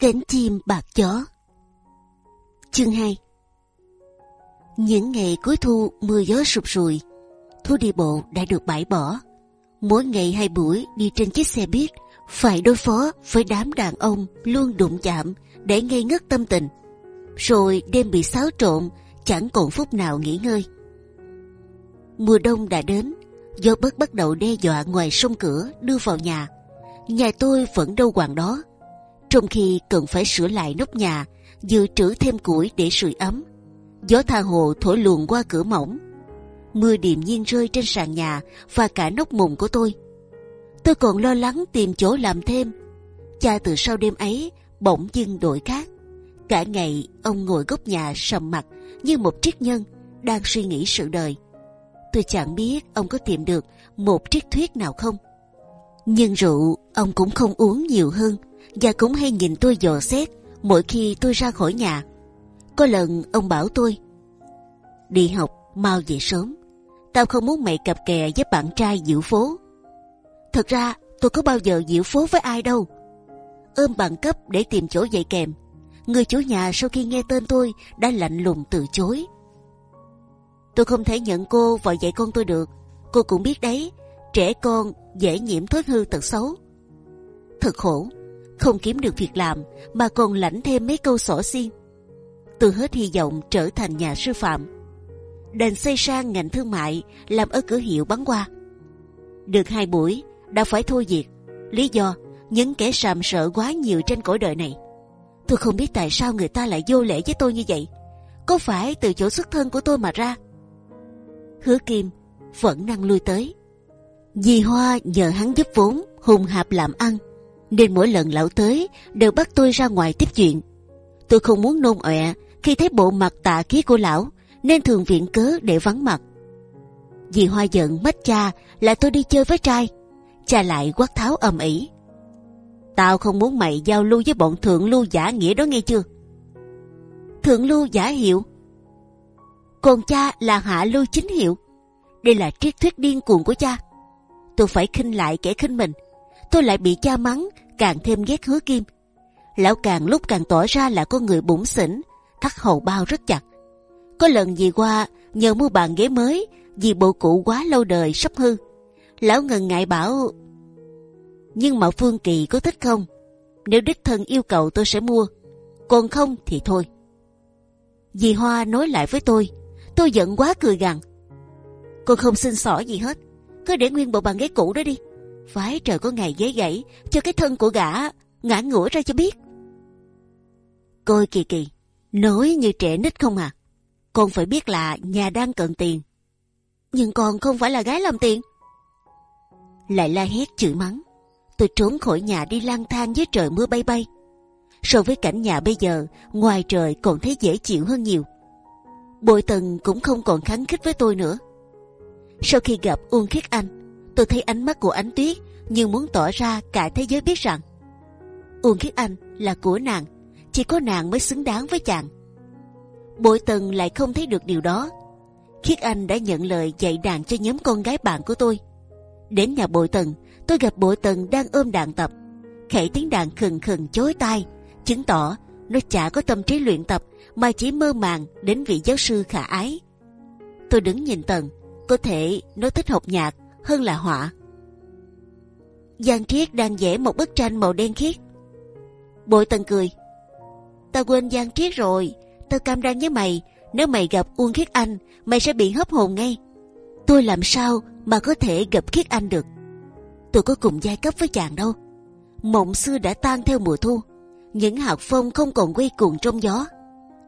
Cánh chim bạc chó. Chương 2 Những ngày cuối thu, mưa gió sụp sùi. Thu đi bộ đã được bãi bỏ. Mỗi ngày hai buổi đi trên chiếc xe buýt, Phải đối phó với đám đàn ông Luôn đụng chạm để ngây ngất tâm tình. Rồi đêm bị xáo trộn, Chẳng còn phút nào nghỉ ngơi. Mùa đông đã đến, Gió bớt bắt đầu đe dọa ngoài sông cửa đưa vào nhà. Nhà tôi vẫn đâu quàng đó trong khi cần phải sửa lại nóc nhà, dự trữ thêm củi để sưởi ấm. Gió tha hồ thổi luồn qua cửa mỏng, mưa điềm nhiên rơi trên sàn nhà và cả nóc mùng của tôi. Tôi còn lo lắng tìm chỗ làm thêm. Cha từ sau đêm ấy bỗng dưng đổi khác. Cả ngày ông ngồi góc nhà sầm mặt như một triết nhân đang suy nghĩ sự đời. Tôi chẳng biết ông có tìm được một triết thuyết nào không. Nhưng rượu ông cũng không uống nhiều hơn và cũng hay nhìn tôi dò xét mỗi khi tôi ra khỏi nhà. Có lần ông bảo tôi đi học mau về sớm, tao không muốn mày cặp kè với bạn trai diễu phố. Thật ra tôi có bao giờ diễu phố với ai đâu. Ôm bằng cấp để tìm chỗ dạy kèm. Người chủ nhà sau khi nghe tên tôi đã lạnh lùng từ chối. Tôi không thể nhận cô vào dạy con tôi được. Cô cũng biết đấy, trẻ con dễ nhiễm thói hư tật xấu. Thật khổ, không kiếm được việc làm, mà còn lãnh thêm mấy câu sổ xiên. Tôi hết hy vọng trở thành nhà sư phạm. Đành xây sang ngành thương mại, làm ở cửa hiệu bán qua. Được hai buổi, đã phải thôi việc. Lý do, những kẻ sàm sợ quá nhiều trên cõi đời này. Tôi không biết tại sao người ta lại vô lễ với tôi như vậy. Có phải từ chỗ xuất thân của tôi mà ra? Hứa Kim vẫn năng lui tới. Dì Hoa nhờ hắn giúp vốn hùng hạp làm ăn nên mỗi lần lão tới đều bắt tôi ra ngoài tiếp chuyện. Tôi không muốn nôn ọe khi thấy bộ mặt tạ khí của lão, nên thường viện cớ để vắng mặt. Vì hoa giận mất cha là tôi đi chơi với trai, cha lại quát tháo ầm ĩ. Tao không muốn mày giao lưu với bọn thượng lưu giả nghĩa đó nghe chưa? Thượng lưu giả hiệu, còn cha là hạ lưu chính hiệu. Đây là triết thuyết điên cuồng của cha. Tôi phải khinh lại kẻ khinh mình tôi lại bị cha mắng, càng thêm ghét hứa kim. Lão càng lúc càng tỏ ra là con người bủn xỉn, thắt hầu bao rất chặt. Có lần gì qua, nhờ mua bàn ghế mới, vì bộ cũ quá lâu đời sắp hư. Lão ngần ngại bảo, nhưng mà phương kỳ có thích không? Nếu đích thân yêu cầu tôi sẽ mua, còn không thì thôi. Dì hoa nói lại với tôi tôi giận quá cười gằn. Con không xin xỏ gì hết, cứ để nguyên bộ bàn ghế cũ đó đi. Phái trời có ngày giấy gãy cho cái thân của gã ngã ngửa ra cho biết. Coi kỳ kỳ, nói như trẻ nít không à. Con phải biết là nhà đang cần tiền. Nhưng con không phải là gái làm tiền. Lại la hét chửi mắng. Tôi trốn khỏi nhà đi lang thang dưới trời mưa bay bay. So với cảnh nhà bây giờ, ngoài trời còn thấy dễ chịu hơn nhiều. Bội tần cũng không còn kháng khích với tôi nữa. Sau khi gặp Uông Khiết Anh, tôi thấy ánh mắt của ánh tuyết như muốn tỏ ra cả thế giới biết rằng Uông Khiết Anh là của nàng, chỉ có nàng mới xứng đáng với chàng. Bội Tần lại không thấy được điều đó. Khiết Anh đã nhận lời dạy đàn cho nhóm con gái bạn của tôi. Đến nhà Bội Tần, tôi gặp Bội Tần đang ôm đàn tập, khẩy tiếng đàn khừng khừng chối tai, chứng tỏ nó chả có tâm trí luyện tập mà chỉ mơ màng đến vị giáo sư khả ái. Tôi đứng nhìn Tần, có thể nó thích học nhạc hơn là họa. Giang Triết đang vẽ một bức tranh màu đen khiết. Bội Tần cười. Ta quên Giang Triết rồi. Ta cam đoan với mày, nếu mày gặp Uông Khiết Anh, mày sẽ bị hấp hồn ngay. Tôi làm sao mà có thể gặp Khiết Anh được? Tôi có cùng giai cấp với chàng đâu. Mộng xưa đã tan theo mùa thu, những hạt phong không còn quay cuồng trong gió.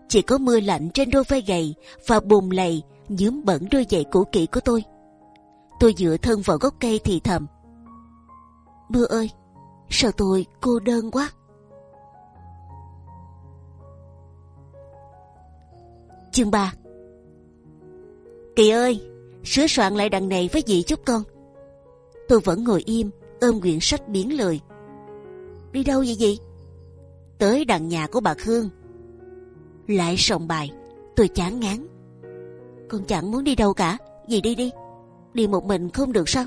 Chỉ có mưa lạnh trên đôi vai gầy và bùn lầy nhuốm bẩn đôi giày cũ kỹ của tôi. Tôi dựa thân vào gốc cây thì thầm. Mưa ơi, sao tôi cô đơn quá. Chương 3 Kỳ ơi, sửa soạn lại đằng này với dì chút con. Tôi vẫn ngồi im, ôm quyển sách biến lười. Đi đâu vậy gì? Tới đằng nhà của bà Khương. Lại sòng bài, tôi chán ngán. Con chẳng muốn đi đâu cả, dì đi đi đi một mình không được sao?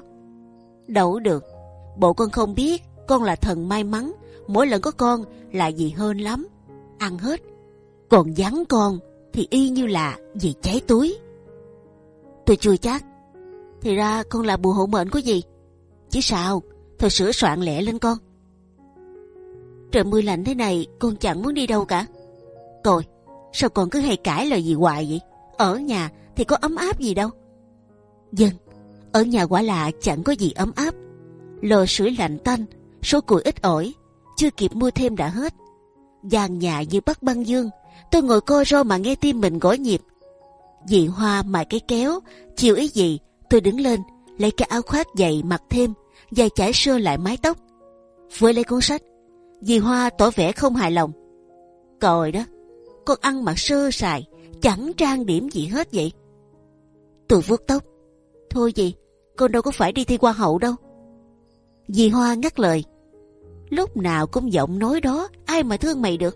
Đâu được, bộ con không biết con là thần may mắn, mỗi lần có con là gì hơn lắm, ăn hết. Còn vắng con thì y như là gì cháy túi. Tôi chưa chắc. Thì ra con là bùa hộ mệnh của gì? Chứ sao? Thôi sửa soạn lẹ lên con. Trời mưa lạnh thế này con chẳng muốn đi đâu cả. Coi, sao con cứ hay cãi lời gì hoài vậy? Ở nhà thì có ấm áp gì đâu. Dân, ở nhà quả là chẳng có gì ấm áp. Lò sưởi lạnh tanh, số củi ít ỏi, chưa kịp mua thêm đã hết. Giàn nhà như bắt băng dương, tôi ngồi co ro mà nghe tim mình gõ nhịp. Dị hoa mài cái kéo, chiều ý gì, tôi đứng lên, lấy cái áo khoác dày mặc thêm, và chải sơ lại mái tóc. Với lấy cuốn sách, dì Hoa tỏ vẻ không hài lòng. Còi đó, con ăn mặc sơ sài, chẳng trang điểm gì hết vậy. Tôi vuốt tóc. Thôi gì, con đâu có phải đi thi hoa hậu đâu. Dì Hoa ngắt lời. Lúc nào cũng giọng nói đó, ai mà thương mày được.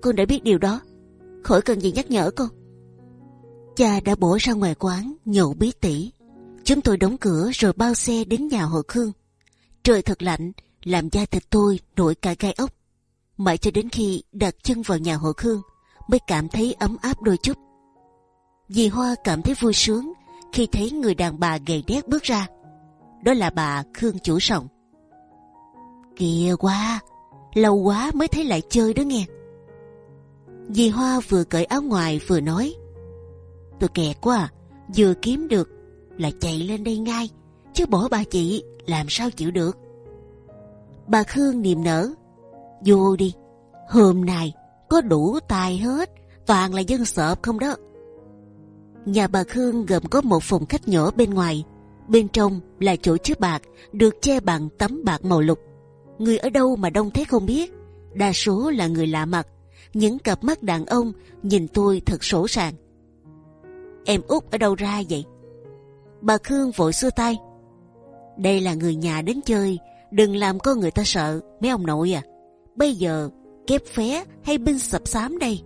Con đã biết điều đó, khỏi cần gì nhắc nhở con. Cha đã bỏ ra ngoài quán nhậu bí tỉ. Chúng tôi đóng cửa rồi bao xe đến nhà họ Khương. Trời thật lạnh, làm da thịt tôi nổi cả gai ốc. Mãi cho đến khi đặt chân vào nhà họ Khương mới cảm thấy ấm áp đôi chút. Dì Hoa cảm thấy vui sướng khi thấy người đàn bà gầy đét bước ra. Đó là bà Khương chủ sòng. Kìa quá, lâu quá mới thấy lại chơi đó nghe. Dì Hoa vừa cởi áo ngoài vừa nói. Tôi kẹt quá, à, vừa kiếm được là chạy lên đây ngay, chứ bỏ bà chị làm sao chịu được. Bà Khương niềm nở, vô đi, hôm nay có đủ tài hết, toàn là dân sợp không đó. Nhà bà Khương gồm có một phòng khách nhỏ bên ngoài, bên trong là chỗ chứa bạc được che bằng tấm bạc màu lục. Người ở đâu mà đông thế không biết, đa số là người lạ mặt. Những cặp mắt đàn ông nhìn tôi thật sổ sàng. Em út ở đâu ra vậy? Bà Khương vội xua tay. Đây là người nhà đến chơi, đừng làm con người ta sợ, mấy ông nội à. Bây giờ kép phé hay binh sập xám đây?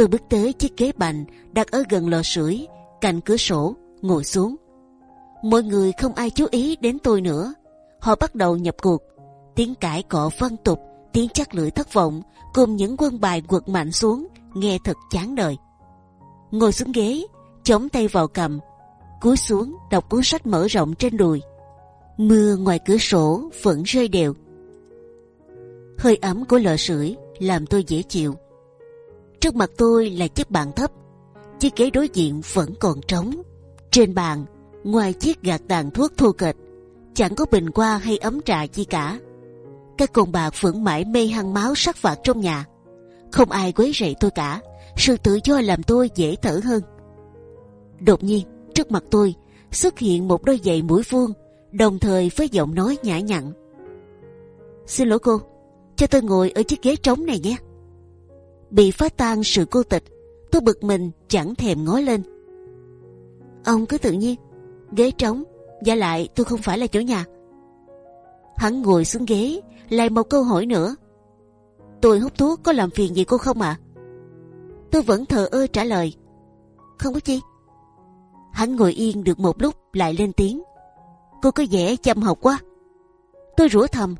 Tôi bước tới chiếc ghế bành đặt ở gần lò sưởi, cạnh cửa sổ, ngồi xuống. Mọi người không ai chú ý đến tôi nữa. Họ bắt đầu nhập cuộc. Tiếng cãi cọ văng tục, tiếng chắc lưỡi thất vọng, cùng những quân bài quật mạnh xuống, nghe thật chán đời. Ngồi xuống ghế, chống tay vào cầm, cúi xuống đọc cuốn sách mở rộng trên đùi. Mưa ngoài cửa sổ vẫn rơi đều. Hơi ấm của lò sưởi làm tôi dễ chịu. Trước mặt tôi là chiếc bàn thấp, chiếc ghế đối diện vẫn còn trống. Trên bàn, ngoài chiếc gạt tàn thuốc thô kệch, chẳng có bình hoa hay ấm trà chi cả. Các con bạc vẫn mãi mê hăng máu sắc phạt trong nhà. Không ai quấy rầy tôi cả. Sự tự do làm tôi dễ thở hơn. Đột nhiên, trước mặt tôi xuất hiện một đôi giày mũi vuông, đồng thời với giọng nói nhã nhặn. Xin lỗi cô, cho tôi ngồi ở chiếc ghế trống này nhé. Bị phá tan sự cô tịch, tôi bực mình chẳng thèm ngó lên. Ông cứ tự nhiên, ghế trống, giả lại tôi không phải là chỗ nhà. Hắn ngồi xuống ghế, lại một câu hỏi nữa. Tôi hút thuốc có làm phiền gì cô không ạ? À? Tôi vẫn thờ ơ trả lời. Không có chi. Hắn ngồi yên được một lúc lại lên tiếng. Cô có vẻ chăm học quá. Tôi rủa thầm.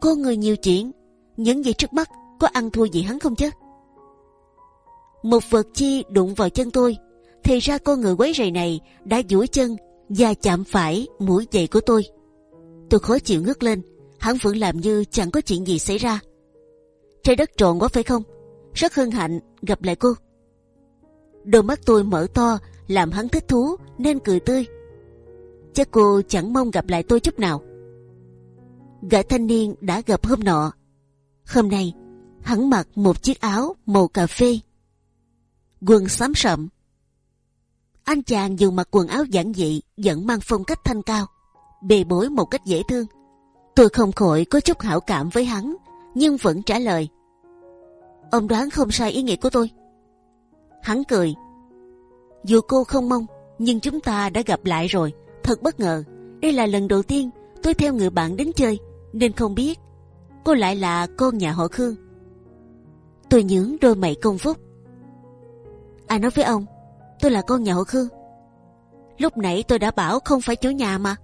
Cô người nhiều chuyện, những gì trước mắt có ăn thua gì hắn không chứ? Một vật chi đụng vào chân tôi, thì ra con người quấy rầy này đã duỗi chân và chạm phải mũi giày của tôi. Tôi khó chịu ngước lên, hắn vẫn làm như chẳng có chuyện gì xảy ra. Trái đất tròn quá phải không? Rất hân hạnh gặp lại cô. Đôi mắt tôi mở to làm hắn thích thú nên cười tươi. Chắc cô chẳng mong gặp lại tôi chút nào. Gã thanh niên đã gặp hôm nọ. Hôm nay hắn mặc một chiếc áo màu cà phê, quần xám sậm. Anh chàng dù mặc quần áo giản dị vẫn mang phong cách thanh cao, bề bối một cách dễ thương. Tôi không khỏi có chút hảo cảm với hắn, nhưng vẫn trả lời. Ông đoán không sai ý nghĩa của tôi. Hắn cười. Dù cô không mong, nhưng chúng ta đã gặp lại rồi. Thật bất ngờ. Đây là lần đầu tiên tôi theo người bạn đến chơi, nên không biết cô lại là con nhà họ Khương. Tôi nhướng đôi mày công phúc. Ai nói với ông, tôi là con nhà họ Khương. Lúc nãy tôi đã bảo không phải chủ nhà mà.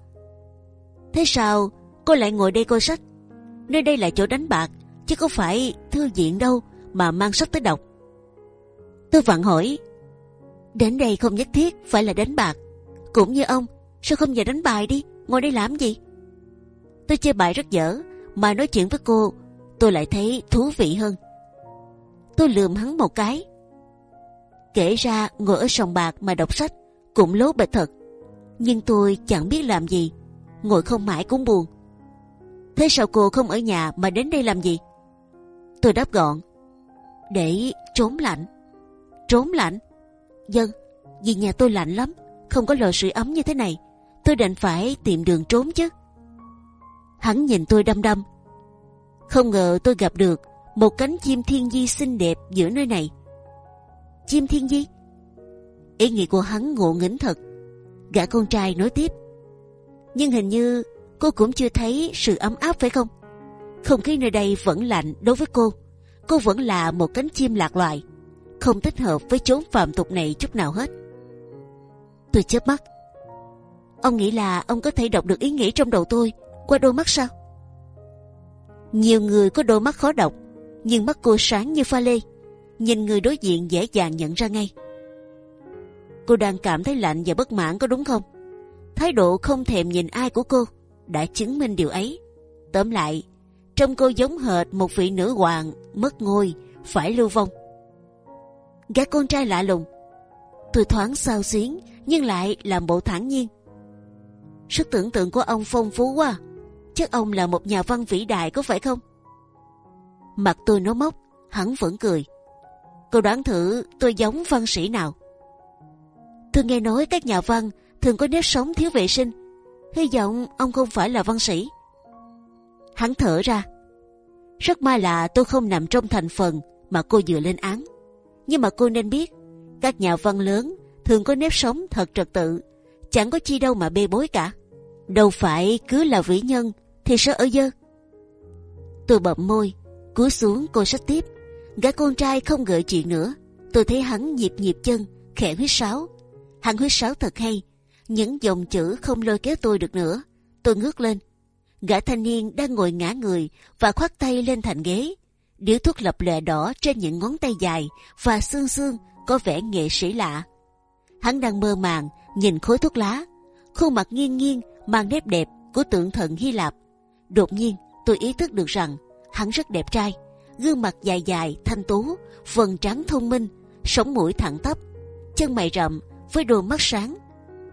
Thế sao cô lại ngồi đây coi sách? Nơi đây là chỗ đánh bạc, chứ không phải thư viện đâu mà mang sách tới đọc. Tôi vặn hỏi, đến đây không nhất thiết phải là đánh bạc. Cũng như ông, sao không về đánh bài đi, ngồi đây làm gì? Tôi chơi bài rất dở, mà nói chuyện với cô, tôi lại thấy thú vị hơn. Tôi lườm hắn một cái. Kể ra ngồi ở sòng bạc mà đọc sách cũng lố bịch thật. Nhưng tôi chẳng biết làm gì, ngồi không mãi cũng buồn. Thế sao cô không ở nhà mà đến đây làm gì? Tôi đáp gọn. Để trốn lạnh. Trốn lạnh? Dân, vì nhà tôi lạnh lắm, không có lò sưởi ấm như thế này. Tôi đành phải tìm đường trốn chứ. Hắn nhìn tôi đăm đăm. Không ngờ tôi gặp được một cánh chim thiên di xinh đẹp giữa nơi này. Chim thiên di? Ý nghĩ của hắn ngộ nghĩnh thật. Gã con trai nói tiếp. Nhưng hình như cô cũng chưa thấy sự ấm áp phải không? Không khí nơi đây vẫn lạnh đối với cô. Cô vẫn là một cánh chim lạc loài, không thích hợp với chốn phàm tục này chút nào hết. Tôi chớp mắt. Ông nghĩ là ông có thể đọc được ý nghĩ trong đầu tôi qua đôi mắt sao? Nhiều người có đôi mắt khó đọc, nhưng mắt cô sáng như pha lê. Nhìn người đối diện dễ dàng nhận ra ngay. Cô đang cảm thấy lạnh và bất mãn có đúng không? Thái độ không thèm nhìn ai của cô đã chứng minh điều ấy. Tóm lại, trông cô giống hệt một vị nữ hoàng mất ngôi phải lưu vong. Gã con trai lạ lùng, tôi thoáng sao xuyến nhưng lại làm bộ thản nhiên. Sức tưởng tượng của ông phong phú quá, chắc ông là một nhà văn vĩ đại có phải không? Mặt tôi nó mốc, hắn vẫn cười. Cô đoán thử tôi giống văn sĩ nào? thường nghe nói các nhà văn thường có nếp sống thiếu vệ sinh. Hy vọng ông không phải là văn sĩ. Hắn thở ra. Rất may là tôi không nằm trong thành phần mà cô vừa lên án. Nhưng mà cô nên biết, các nhà văn lớn thường có nếp sống thật trật tự, chẳng có chi đâu mà bê bối cả. Đâu phải cứ là vĩ nhân thì sẽ ở dơ. Tôi bậm môi, cúi xuống cô sách tiếp. Gã con trai không gợi chuyện nữa. Tôi thấy hắn nhịp nhịp chân, khẽ huyết sáo. Hắn huyết sáo thật hay. Những dòng chữ không lôi kéo tôi được nữa. Tôi ngước lên. Gã thanh niên đang ngồi ngã người và khoác tay lên thành ghế. Điếu thuốc lập lòe đỏ trên những ngón tay dài và xương xương có vẻ nghệ sĩ lạ. Hắn đang mơ màng nhìn khối thuốc lá, khuôn mặt nghiêng nghiêng mang nét đẹp của tượng thần Hy Lạp. Đột nhiên tôi ý thức được rằng hắn rất đẹp trai, gương mặt dài dài thanh tú, vầng trán thông minh, sống mũi thẳng tắp, chân mày rậm với đôi mắt sáng.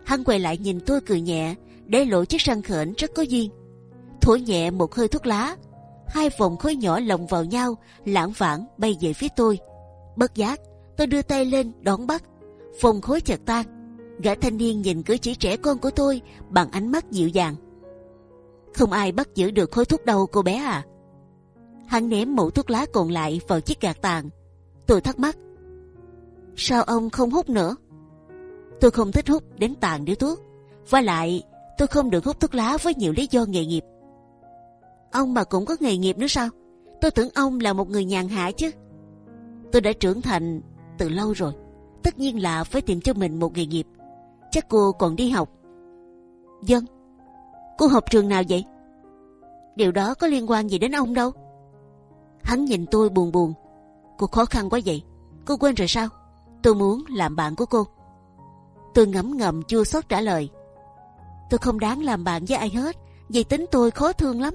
Hắn quay lại nhìn tôi cười nhẹ, để lộ chiếc răng khểnh rất có duyên. Thổi nhẹ một hơi thuốc lá, hai vòng khói nhỏ lồng vào nhau, lãng vãng bay về phía tôi. Bất giác, tôi đưa tay lên đón bắt, vòng khói chợt tan. Gã thanh niên nhìn cử chỉ trẻ con của tôi bằng ánh mắt dịu dàng. Không ai bắt giữ được khói thuốc đâu cô bé à? Hắn ném mẩu thuốc lá còn lại vào chiếc gạt tàn. Tôi thắc mắc. Sao ông không hút nữa? Tôi không thích hút đến tàn điếu thuốc. Và lại, tôi không được hút thuốc lá với nhiều lý do nghề nghiệp. Ông mà cũng có nghề nghiệp nữa sao? Tôi tưởng ông là một người nhàn hạ chứ. Tôi đã trưởng thành từ lâu rồi. Tất nhiên là phải tìm cho mình một nghề nghiệp. Chắc cô còn đi học. Dân. Cô học trường nào vậy? Điều đó có liên quan gì đến ông đâu. Hắn nhìn tôi buồn buồn. Cô khó khăn quá vậy. Cô quên rồi sao? Tôi muốn làm bạn của cô. Tôi ngấm ngầm chua xót trả lời. Tôi không đáng làm bạn với ai hết. Vì tính tôi khó thương lắm.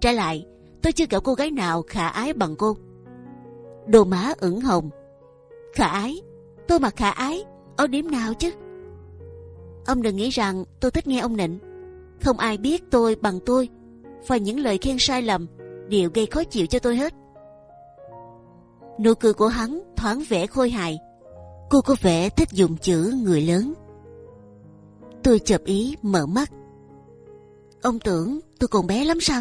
Trả lại, tôi chưa gặp cô gái nào khả ái bằng cô. Đồ má ửng hồng. Khả ái? Tôi mà khả ái, ở điểm nào chứ? Ông đừng nghĩ rằng tôi thích nghe ông nịnh. Không ai biết tôi bằng tôi. Và những lời khen sai lầm đều gây khó chịu cho tôi hết. Nụ cười của hắn thoáng vẻ khôi hài. Cô có vẻ thích dùng chữ người lớn. Tôi chợp ý mở mắt. Ông tưởng tôi còn bé lắm sao?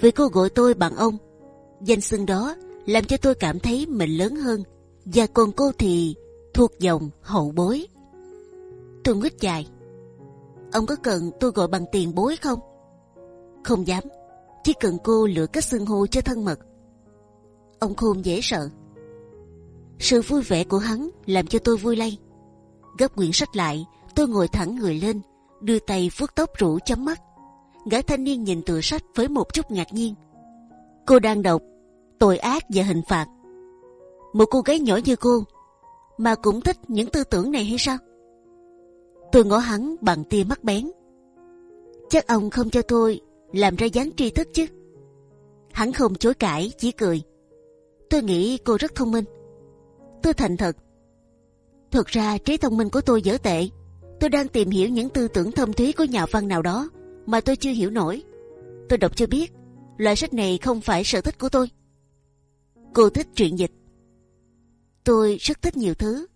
Vì cô gọi tôi bằng ông, danh xưng đó làm cho tôi cảm thấy mình lớn hơn, và còn cô thì thuộc dòng hậu bối. Tôi nguyết dài. Ông có cần tôi gọi bằng tiền bối không? Không dám. Chỉ cần cô lựa cách xưng hô cho thân mật. Ông khôn dễ sợ. Sự vui vẻ của hắn làm cho tôi vui lây. Gấp quyển sách lại, tôi ngồi thẳng người lên, đưa tay vuốt tóc rủ chấm mắt. Gã thanh niên nhìn tựa sách với một chút ngạc nhiên. Cô đang đọc tội ác và hình phạt. Một cô gái nhỏ như cô mà cũng thích những tư tưởng này hay sao? Tôi ngó hắn bằng tia mắt bén. Chắc ông không cho tôi làm ra dáng tri thức chứ? Hắn không chối cãi, chỉ cười. Tôi nghĩ cô rất thông minh. Tôi thành thật. Thực ra trí thông minh của tôi dở tệ. Tôi đang tìm hiểu những tư tưởng thâm thúy của nhà văn nào đó mà tôi chưa hiểu nổi. Tôi đọc chưa biết. Loại sách này không phải sở thích của tôi. Cô thích truyện dịch. Tôi rất thích nhiều thứ.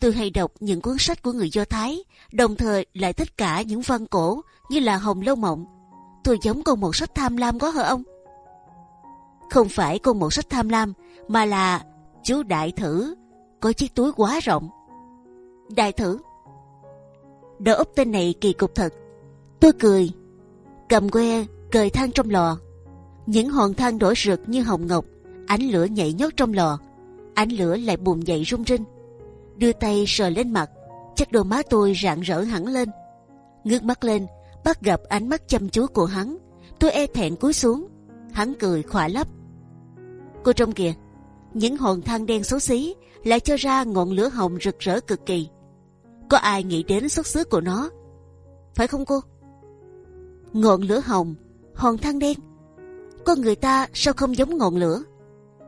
Tôi hay đọc những cuốn sách của người Do Thái, đồng thời lại thích cả những văn cổ như là Hồng Lâu Mộng. Tôi giống con một sách tham lam có hả ông? Không phải con một sách tham lam, mà là chú đại thử có chiếc túi quá rộng. Đại thử, đỡ úp tên này kỳ cục thật. Tôi cười, cầm que cười than trong lò. Những hòn than đổ rực như hồng ngọc, ánh lửa nhảy nhót trong lò, ánh lửa lại bùng dậy rung rinh. Đưa tay sờ lên mặt, chắc đôi má tôi rạng rỡ hẳn lên. ngước mắt lên, bắt gặp ánh mắt chăm chú của hắn. Tôi e thẹn cúi xuống, hắn cười khỏa lấp. Cô trông kìa, những hòn than đen xấu xí lại cho ra ngọn lửa hồng rực rỡ cực kỳ. Có ai nghĩ đến xuất xứ của nó? Phải không cô? Ngọn lửa hồng, hòn than đen. Con người ta sao không giống ngọn lửa?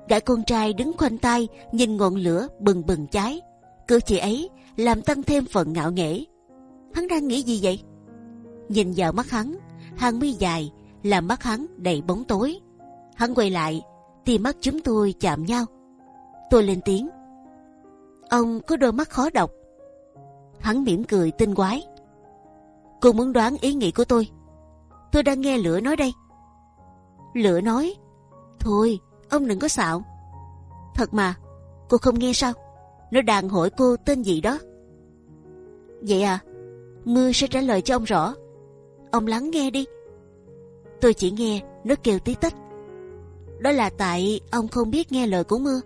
Gã con trai đứng khoanh tay nhìn ngọn lửa bừng bừng cháy. Cử chỉ ấy làm tăng thêm phần ngạo nghễ. Hắn đang nghĩ gì vậy? Nhìn vào mắt hắn, hàng mi dài làm mắt hắn đầy bóng tối. Hắn quay lại, thì mắt chúng tôi chạm nhau. Tôi lên tiếng. Ông có đôi mắt khó đọc. Hắn mỉm cười tinh quái. Cô muốn đoán ý nghĩ của tôi. Tôi đang nghe lửa nói đây. Lửa nói. Thôi, ông đừng có xạo. Thật mà, cô không nghe sao? Nó đang hỏi cô tên gì đó. Vậy à, mưa sẽ trả lời cho ông rõ. Ông lắng nghe đi. Tôi chỉ nghe nó kêu tí tách. Đó là tại ông không biết nghe lời của mưa.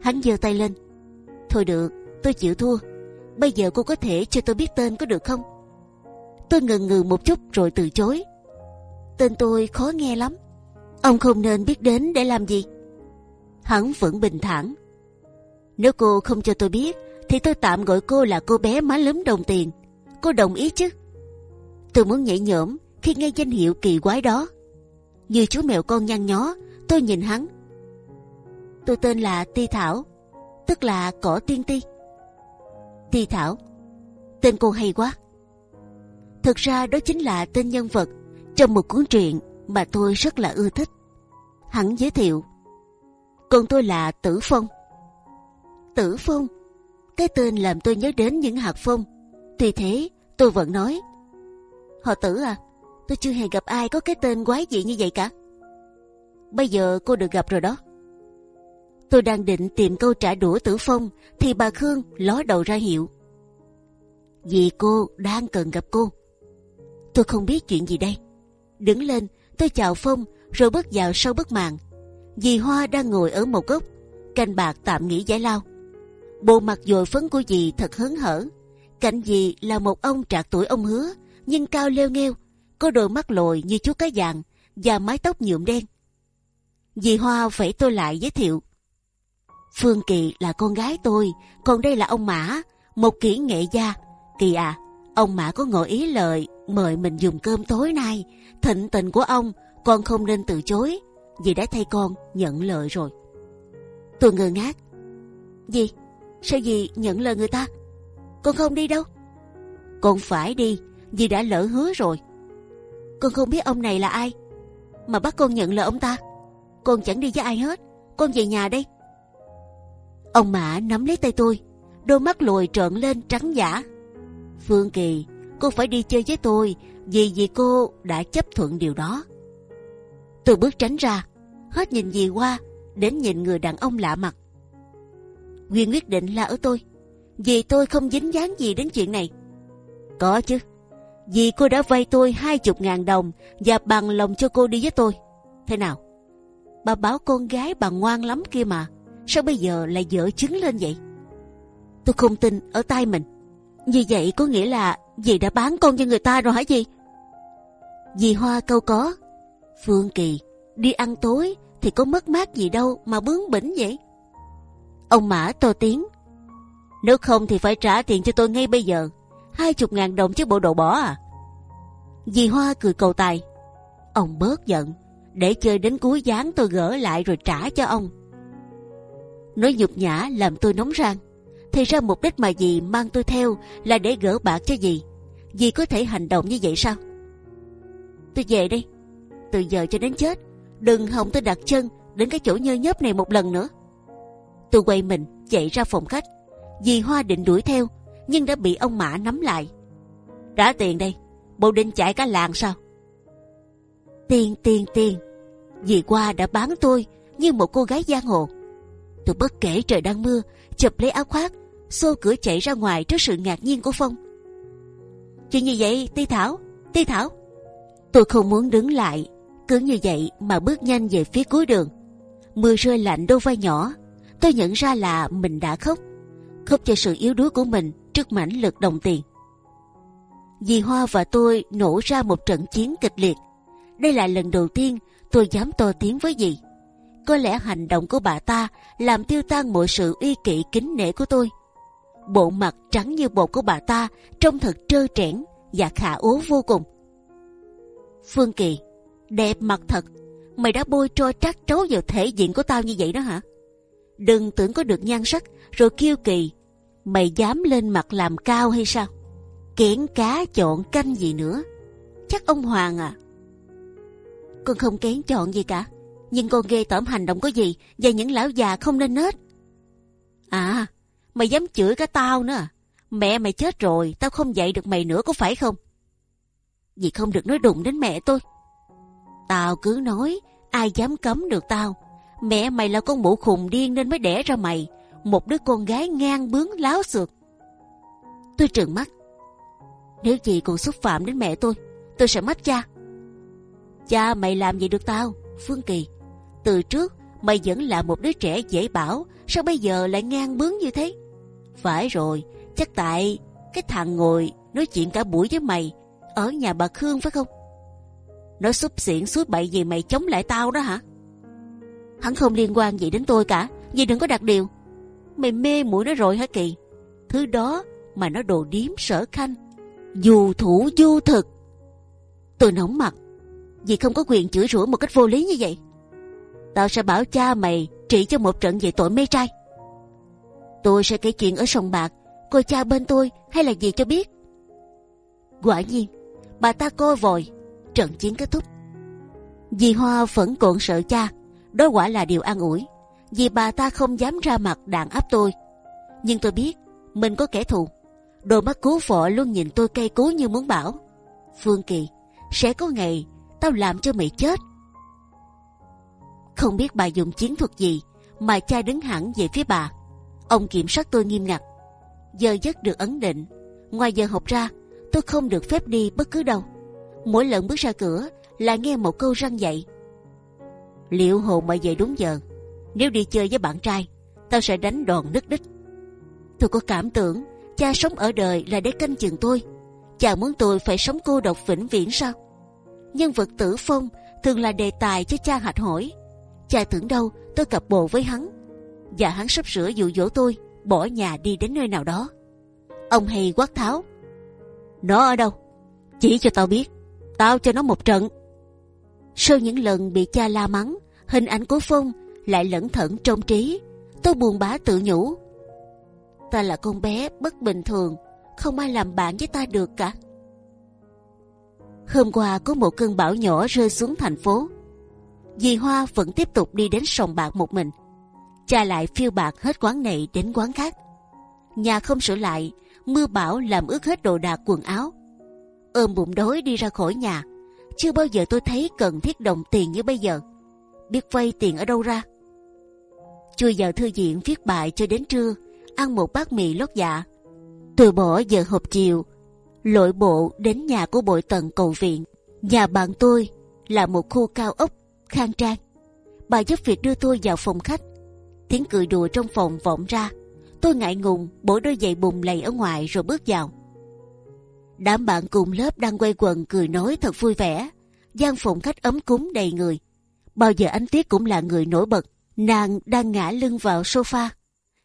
Hắn giơ tay lên. Thôi được, tôi chịu thua. Bây giờ cô có thể cho tôi biết tên có được không? Tôi ngần ngừ một chút rồi từ chối. Tên tôi khó nghe lắm. Ông không nên biết đến để làm gì. Hắn vẫn bình thản. Nếu cô không cho tôi biết, thì tôi tạm gọi cô là cô bé má lúm đồng tiền. Cô đồng ý chứ? Tôi muốn nhảy nhổm khi nghe danh hiệu kỳ quái đó. Như chú mèo con nhăn nhó, tôi nhìn hắn. Tôi tên là Ti Thảo, tức là cỏ tiên ti. Ti Thảo, tên cô hay quá. Thực ra đó chính là tên nhân vật trong một cuốn truyện mà tôi rất là ưa thích. Hắn giới thiệu. Còn tôi là Tử Phong. Tử Phong, cái tên làm tôi nhớ đến những hạt phong. Tuy thế, tôi vẫn nói. Họ Tử à, tôi chưa hề gặp ai có cái tên quái dị như vậy cả. Bây giờ cô được gặp rồi đó. Tôi đang định tìm câu trả đũa Tử Phong thì bà Khương ló đầu ra hiệu. Vì cô đang cần gặp cô. Tôi không biết chuyện gì đây. Đứng lên, tôi chào Phong rồi bước vào sau bức màn. Dì Hoa đang ngồi ở một góc, canh bạc tạm nghỉ giải lao. Bộ mặt dồi phấn của dì thật hớn hở. Cạnh dì là một ông trạc tuổi ông hứa, nhưng cao leo nghêu, có đôi mắt lồi như chú cá vàng và mái tóc nhuộm đen. Dì Hoa phải tôi lại giới thiệu. Phương Kỳ là con gái tôi, còn đây là ông Mã, một kỹ nghệ gia. Kỳ à, ông Mã có ngỏ ý lời mời mình dùng cơm tối nay. Thịnh tình của ông, con không nên từ chối. vì đã thay con nhận lời rồi. Tôi ngơ ngác. Gì? Sao gì nhận lời người ta? Con không đi đâu. Con phải đi, dì đã lỡ hứa rồi. Con không biết ông này là ai, mà bắt con nhận lời ông ta. Con chẳng đi với ai hết. Con về nhà đây. Ông Mã nắm lấy tay tôi, đôi mắt lồi trợn lên trắng giả. Phương Kỳ, cô phải đi chơi với tôi vì vì cô đã chấp thuận điều đó. Tôi bước tránh ra, hết nhìn gì qua, đến nhìn người đàn ông lạ mặt. nguyên quyết định là ở tôi, vì tôi không dính dáng gì đến chuyện này. Có chứ, vì cô đã vay tôi hai chục ngàn đồng và bằng lòng cho cô đi với tôi. Thế nào? Bà bảo con gái bà ngoan lắm kia mà, sao bây giờ lại dở chứng lên vậy? Tôi không tin ở tay mình. Như vậy có nghĩa là dì đã bán con cho người ta rồi hả gì? Dì Hoa câu có. Phương Kỳ, đi ăn tối thì có mất mát gì đâu mà bướng bỉnh vậy. Ông Mã to tiếng. Nếu không thì phải trả tiền cho tôi ngay bây giờ. Hai chục ngàn đồng chứ bộ đồ bỏ à. Dì Hoa cười cầu tài. Ông bớt giận. Để chơi đến cuối gián tôi gỡ lại rồi trả cho ông. Nói nhục nhã làm tôi nóng rang. Thì ra mục đích mà dì mang tôi theo là để gỡ bạc cho dì. Dì có thể hành động như vậy sao? Tôi về đi. Từ giờ cho đến chết. Đừng hòng tôi đặt chân đến cái chỗ nhơ nhớp này một lần nữa. Tôi quay mình chạy ra phòng khách. Dì Hoa định đuổi theo nhưng đã bị ông Mã nắm lại. Trả tiền đây. Bộ định chạy cả làng sao? Tiền tiền tiền. Dì qua đã bán tôi như một cô gái giang hồ. Tôi bất kể trời đang mưa, chụp lấy áo khoác, xô cửa chạy ra ngoài trước sự ngạc nhiên của Phong. Chuyện như vậy, Ti Thảo, Ti Thảo. Tôi không muốn đứng lại, cứ như vậy mà bước nhanh về phía cuối đường. Mưa rơi lạnh đôi vai nhỏ, tôi nhận ra là mình đã khóc, khóc cho sự yếu đuối của mình trước mãnh lực đồng tiền. Dì Hoa và tôi nổ ra một trận chiến kịch liệt. Đây là lần đầu tiên tôi dám to tiếng với dì. Có lẽ hành động của bà ta làm tiêu tan mọi sự uy kỵ kính nể của tôi. Bộ mặt trắng như bột của bà ta trông thật trơ trẽn và khả ố vô cùng. Phương Kỳ, đẹp mặt thật. Mày đã bôi trôi trắc trấu vào thể diện của tao như vậy đó hả? Đừng tưởng có được nhan sắc rồi kiêu kỳ. Mày dám lên mặt làm cao hay sao? Kiển cá chọn canh gì nữa? Chắc ông Hoàng à? Con không kén chọn gì cả nhưng con ghê tởm hành động có gì và những lão già không nên nết. À, mày dám chửi cả tao nữa à? Mẹ mày chết rồi, tao không dạy được mày nữa có phải không? Vì không được nói đụng đến mẹ tôi. Tao cứ nói, ai dám cấm được tao. Mẹ mày là con mụ khùng điên nên mới đẻ ra mày, một đứa con gái ngang bướng láo xược. Tôi trợn mắt. Nếu gì còn xúc phạm đến mẹ tôi, tôi sẽ mất cha. Cha mày làm gì được tao, Phương Kỳ? từ trước mày vẫn là một đứa trẻ dễ bảo, sao bây giờ lại ngang bướng như thế? Phải rồi, chắc tại cái thằng ngồi nói chuyện cả buổi với mày ở nhà bà Khương phải không? Nó xúc xỉn suốt bậy gì mày chống lại tao đó hả? Hắn không liên quan gì đến tôi cả, vì đừng có đặt điều. Mày mê mũi nó rồi hả Kỳ? Thứ đó mà nó đồ điếm sở khanh, dù thủ du thực. Tôi nóng mặt, vì không có quyền chửi rủa một cách vô lý như vậy tao sẽ bảo cha mày trị cho một trận về tội mê trai. Tôi sẽ kể chuyện ở sòng bạc, coi cha bên tôi hay là gì cho biết. Quả nhiên, bà ta coi vội, trận chiến kết thúc. Dì Hoa vẫn còn sợ cha, đó quả là điều an ủi, vì bà ta không dám ra mặt đàn áp tôi. Nhưng tôi biết mình có kẻ thù. Đôi mắt cứu vợ luôn nhìn tôi cay cú như muốn bảo, Phương Kỳ, sẽ có ngày tao làm cho mày chết không biết bà dùng chiến thuật gì mà cha đứng hẳn về phía bà. Ông kiểm soát tôi nghiêm ngặt. Giờ giấc được ấn định. Ngoài giờ học ra, tôi không được phép đi bất cứ đâu. Mỗi lần bước ra cửa là nghe một câu răng dạy. Liệu hồ mà về đúng giờ? Nếu đi chơi với bạn trai, tao sẽ đánh đòn nứt đích. Tôi có cảm tưởng cha sống ở đời là để canh chừng tôi. Cha muốn tôi phải sống cô độc vĩnh viễn sao? Nhân vật tử phong thường là đề tài cho cha hạch hỏi. Cha tưởng đâu tôi cặp bồ với hắn. Và hắn sắp sửa dụ dỗ tôi bỏ nhà đi đến nơi nào đó. Ông hay quát tháo. Nó ở đâu? Chỉ cho tao biết. Tao cho nó một trận. Sau những lần bị cha la mắng hình ảnh của phong lại lẩn thẩn trong trí tôi buồn bã tự nhủ ta là con bé bất bình thường không ai làm bạn với ta được cả hôm qua có một cơn bão nhỏ rơi xuống thành phố dì Hoa vẫn tiếp tục đi đến sòng bạc một mình. Cha lại phiêu bạc hết quán này đến quán khác. Nhà không sửa lại, mưa bão làm ướt hết đồ đạc quần áo. Ôm bụng đói đi ra khỏi nhà, chưa bao giờ tôi thấy cần thiết đồng tiền như bây giờ. Biết vay tiền ở đâu ra? Chui vào thư viện viết bài cho đến trưa, ăn một bát mì lót dạ. Từ bỏ giờ hộp chiều, lội bộ đến nhà của bội tần cầu viện. Nhà bạn tôi là một khu cao ốc khang trang. Bà giúp việc đưa tôi vào phòng khách. Tiếng cười đùa trong phòng vọng ra. Tôi ngại ngùng bổ đôi giày bùng lầy ở ngoài rồi bước vào. Đám bạn cùng lớp đang quay quần cười nói thật vui vẻ. gian phòng khách ấm cúng đầy người. Bao giờ anh tiết cũng là người nổi bật. Nàng đang ngã lưng vào sofa,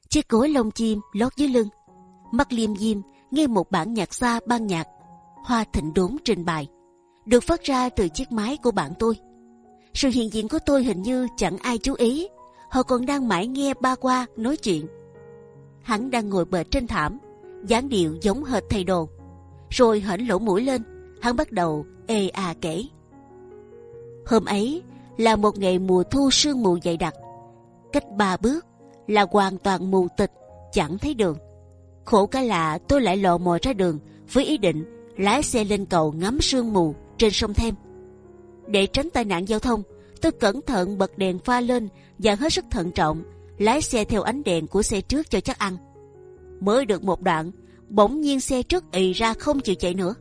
chiếc gối lông chim lót dưới lưng, mắt liêm diêm nghe một bản nhạc xa ban nhạc, hoa thịnh đốn trình bày, được phát ra từ chiếc máy của bạn tôi. Sự hiện diện của tôi hình như chẳng ai chú ý, họ còn đang mãi nghe ba qua nói chuyện. Hắn đang ngồi bệt trên thảm, dáng điệu giống hệt thầy đồ, rồi hển lỗ mũi lên, hắn bắt đầu ê à kể. Hôm ấy là một ngày mùa thu sương mù dày đặc, cách ba bước là hoàn toàn mù tịch, chẳng thấy đường. Khổ cái là tôi lại lò mò ra đường với ý định lái xe lên cầu ngắm sương mù trên sông Thêm. Để tránh tai nạn giao thông, tôi cẩn thận bật đèn pha lên và hết sức thận trọng lái xe theo ánh đèn của xe trước cho chắc ăn. Mới được một đoạn, bỗng nhiên xe trước ì ra không chịu chạy nữa.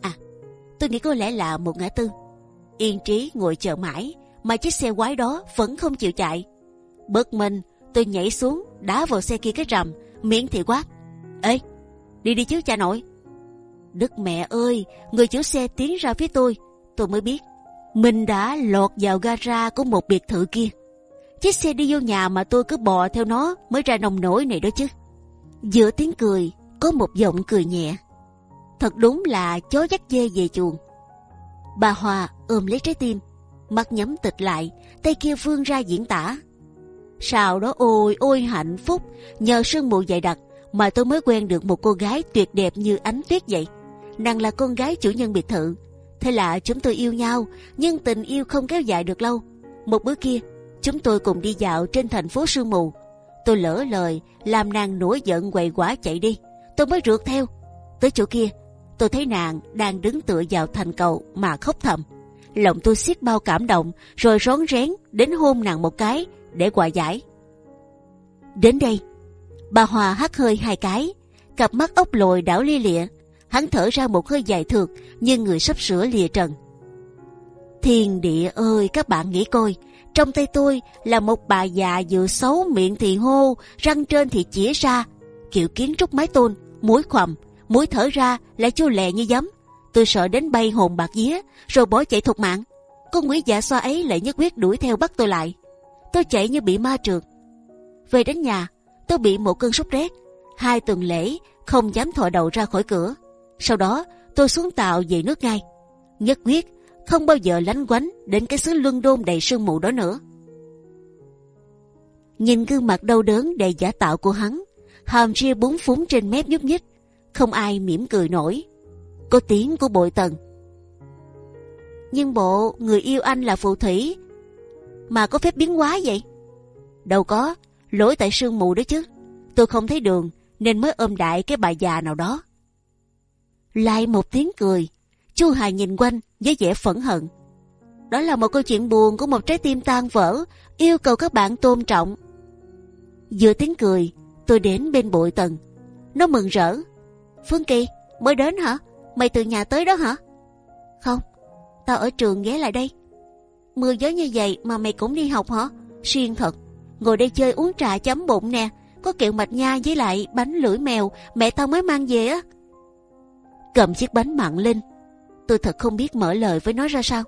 À, tôi nghĩ có lẽ là một ngã tư. Yên trí ngồi chờ mãi, mà chiếc xe quái đó vẫn không chịu chạy. Bực mình, tôi nhảy xuống, đá vào xe kia cái rầm, miệng thì quát. Ê, đi đi chứ cha nội. Đức mẹ ơi, người chủ xe tiến ra phía tôi, tôi mới biết mình đã lọt vào gara của một biệt thự kia. Chiếc xe đi vô nhà mà tôi cứ bò theo nó mới ra nồng nổi này đó chứ. Giữa tiếng cười có một giọng cười nhẹ. Thật đúng là chó dắt dê về chuồng. Bà Hòa ôm lấy trái tim, mắt nhắm tịch lại, tay kia vươn ra diễn tả. Sau đó ôi ôi hạnh phúc, nhờ sương mù dày đặc mà tôi mới quen được một cô gái tuyệt đẹp như ánh tuyết vậy. Nàng là con gái chủ nhân biệt thự. Thế là chúng tôi yêu nhau, nhưng tình yêu không kéo dài được lâu. Một bữa kia, chúng tôi cùng đi dạo trên thành phố sương mù. Tôi lỡ lời, làm nàng nổi giận quậy quả chạy đi. Tôi mới rượt theo. Tới chỗ kia, tôi thấy nàng đang đứng tựa vào thành cầu mà khóc thầm. Lòng tôi xiết bao cảm động, rồi rón rén đến hôn nàng một cái để hòa giải. Đến đây, bà Hòa hắt hơi hai cái, cặp mắt ốc lồi đảo lia lịa. Hắn thở ra một hơi dài thượt như người sắp sửa lìa trần. Thiên địa ơi, các bạn nghĩ coi, trong tay tôi là một bà già vừa xấu miệng thì hô, răng trên thì chĩa ra, kiểu kiến trúc mái tôn, mũi khoằm, mũi thở ra lại chua lè như giấm. Tôi sợ đến bay hồn bạc vía, rồi bỏ chạy thục mạng. Con quỷ dạ xoa ấy lại nhất quyết đuổi theo bắt tôi lại. Tôi chạy như bị ma trượt. Về đến nhà, tôi bị một cơn sốt rét. Hai tuần lễ không dám thò đầu ra khỏi cửa. Sau đó tôi xuống tàu về nước ngay. Nhất quyết không bao giờ lánh quánh đến cái xứ luân đôn đầy sương mù đó nữa. Nhìn gương mặt đau đớn đầy giả tạo của hắn, hàm ria bốn phúng trên mép nhúc nhích, không ai mỉm cười nổi. Có tiếng của bội tần. Nhưng bộ người yêu anh là phù thủy, mà có phép biến hóa vậy? Đâu có, lỗi tại sương mù đó chứ. Tôi không thấy đường nên mới ôm đại cái bà già nào đó. Lại một tiếng cười, Chu Hà nhìn quanh với vẻ phẫn hận. Đó là một câu chuyện buồn của một trái tim tan vỡ, yêu cầu các bạn tôn trọng. Vừa tiếng cười, tôi đến bên bụi tần. Nó mừng rỡ. Phương Kỳ, mới đến hả? Mày từ nhà tới đó hả? Không, tao ở trường ghé lại đây. Mưa gió như vậy mà mày cũng đi học hả? Xuyên thật. Ngồi đây chơi uống trà chấm bụng nè. Có kẹo mạch nha với lại bánh lưỡi mèo mẹ tao mới mang về á. Cầm chiếc bánh mặn lên. Tôi thật không biết mở lời với nó ra sao.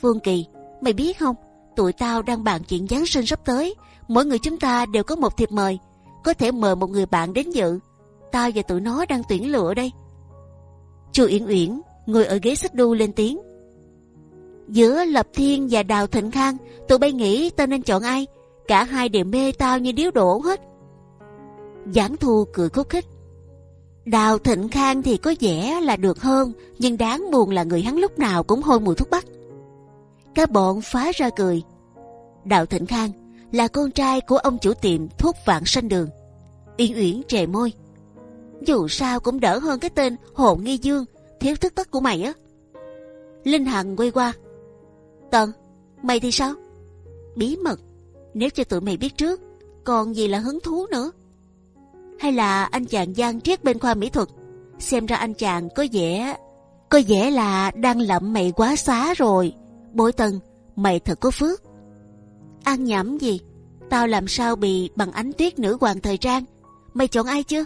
Phương Kỳ, mày biết không? Tụi tao đang bàn chuyện Giáng sinh sắp tới. Mỗi người chúng ta đều có một thiệp mời. Có thể mời một người bạn đến dự. Tao và tụi nó đang tuyển lựa đây. Chu Uyển Uyển ngồi ở ghế xích đu lên tiếng. Giữa Lập Thiên và Đào Thịnh Khang, tụi bay nghĩ tao nên chọn ai? Cả hai đều mê tao như điếu đổ hết. Giảng Thu cười khúc khích. Đào Thịnh Khang thì có vẻ là được hơn, nhưng đáng buồn là người hắn lúc nào cũng hôi mùi thuốc bắc. Các bọn phá ra cười. Đào Thịnh Khang là con trai của ông chủ tiệm thuốc vạn sanh đường. Uyển Uyển trề môi. Dù sao cũng đỡ hơn cái tên Hồ Nghi Dương thiếu thức tắc của mày á. Linh Hằng quay qua. Tần, mày thì sao? Bí mật. Nếu cho tụi mày biết trước, còn gì là hứng thú nữa? Hay là anh chàng gian triết bên khoa mỹ thuật? Xem ra anh chàng có vẻ, có vẻ là đang lậm mày quá xá rồi. Bội Tần, mày thật có phước. Ăn nhẩm gì? Tao làm sao bị bằng ánh tuyết nữ hoàng thời trang? Mày chọn ai chưa?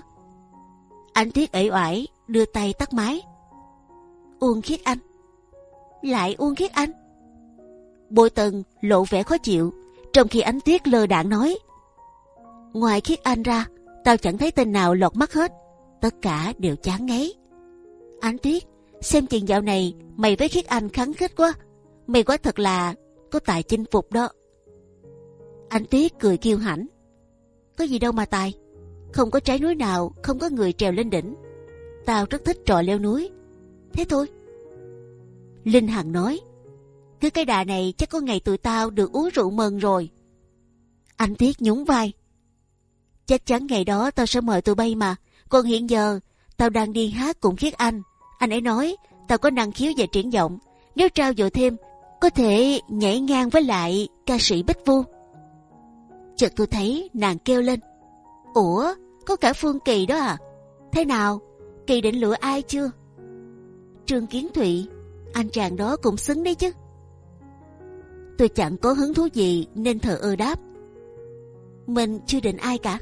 Ánh tuyết ẩy oải đưa tay tắt máy. Uông khiết anh. lại uông khiết anh bôi tần lộ vẻ khó chịu, trong khi ánh tuyết lơ đãng nói: ngoài khiết anh ra, tao chẳng thấy tên nào lọt mắt hết, tất cả đều chán ngấy. Ánh tuyết, xem chừng dạo này mày với khiết anh kháng khích quá, mày quá thật là có tài chinh phục đó. Anh tuyết cười kiêu hãnh, có gì đâu mà tài, không có trái núi nào không có người trèo lên đỉnh. Tao rất thích trò leo núi, thế thôi. Linh Hằng nói, cứ cái đà này chắc có ngày tụi tao được uống rượu mừng rồi. Anh thiết nhún vai. Chắc chắn ngày đó tao sẽ mời tụi bay mà. Còn hiện giờ, tao đang đi hát cùng Khiết Anh. Anh ấy nói, tao có năng khiếu về triển vọng. Nếu trao dồi thêm, có thể nhảy ngang với lại ca sĩ Bích Vu. Chợt tôi thấy nàng kêu lên. Ủa, có cả Phương Kỳ đó à? Thế nào, Kỳ định lựa ai chưa? Trương Kiến Thụy, anh chàng đó cũng xứng đấy chứ. Tôi chẳng có hứng thú gì nên thờ ơ đáp. Mình chưa định ai cả.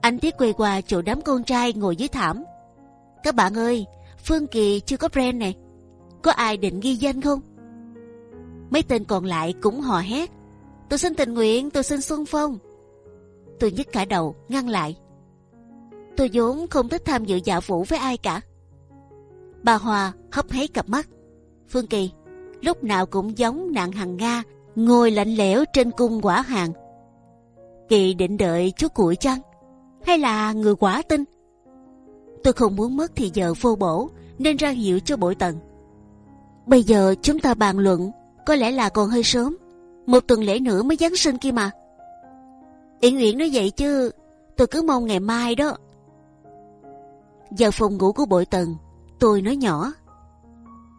Anh Tiết quay qua chỗ đám con trai ngồi dưới thảm. Các bạn ơi, Phương Kỳ chưa có brand này. Có ai định ghi danh không? Mấy tên còn lại cũng hò hét. Tôi xin tình nguyện, tôi xin xuân phong. Tôi nhấc cả đầu, ngăn lại. Tôi vốn không thích tham dự dạ vũ với ai cả. Bà Hòa hấp háy cặp mắt. Phương Kỳ, lúc nào cũng giống nạn hàng Nga, ngồi lạnh lẽo trên cung quả hàng. Kỳ định đợi chú cuội chăng? Hay là người quả tinh? Tôi không muốn mất thì giờ vô bổ, nên ra hiệu cho bội tận Bây giờ chúng ta bàn luận, có lẽ là còn hơi sớm. Một tuần lễ nữa mới Giáng sinh kia mà. Yến Uyển nói vậy chứ, tôi cứ mong ngày mai đó. Vào phòng ngủ của bội tần, tôi nói nhỏ.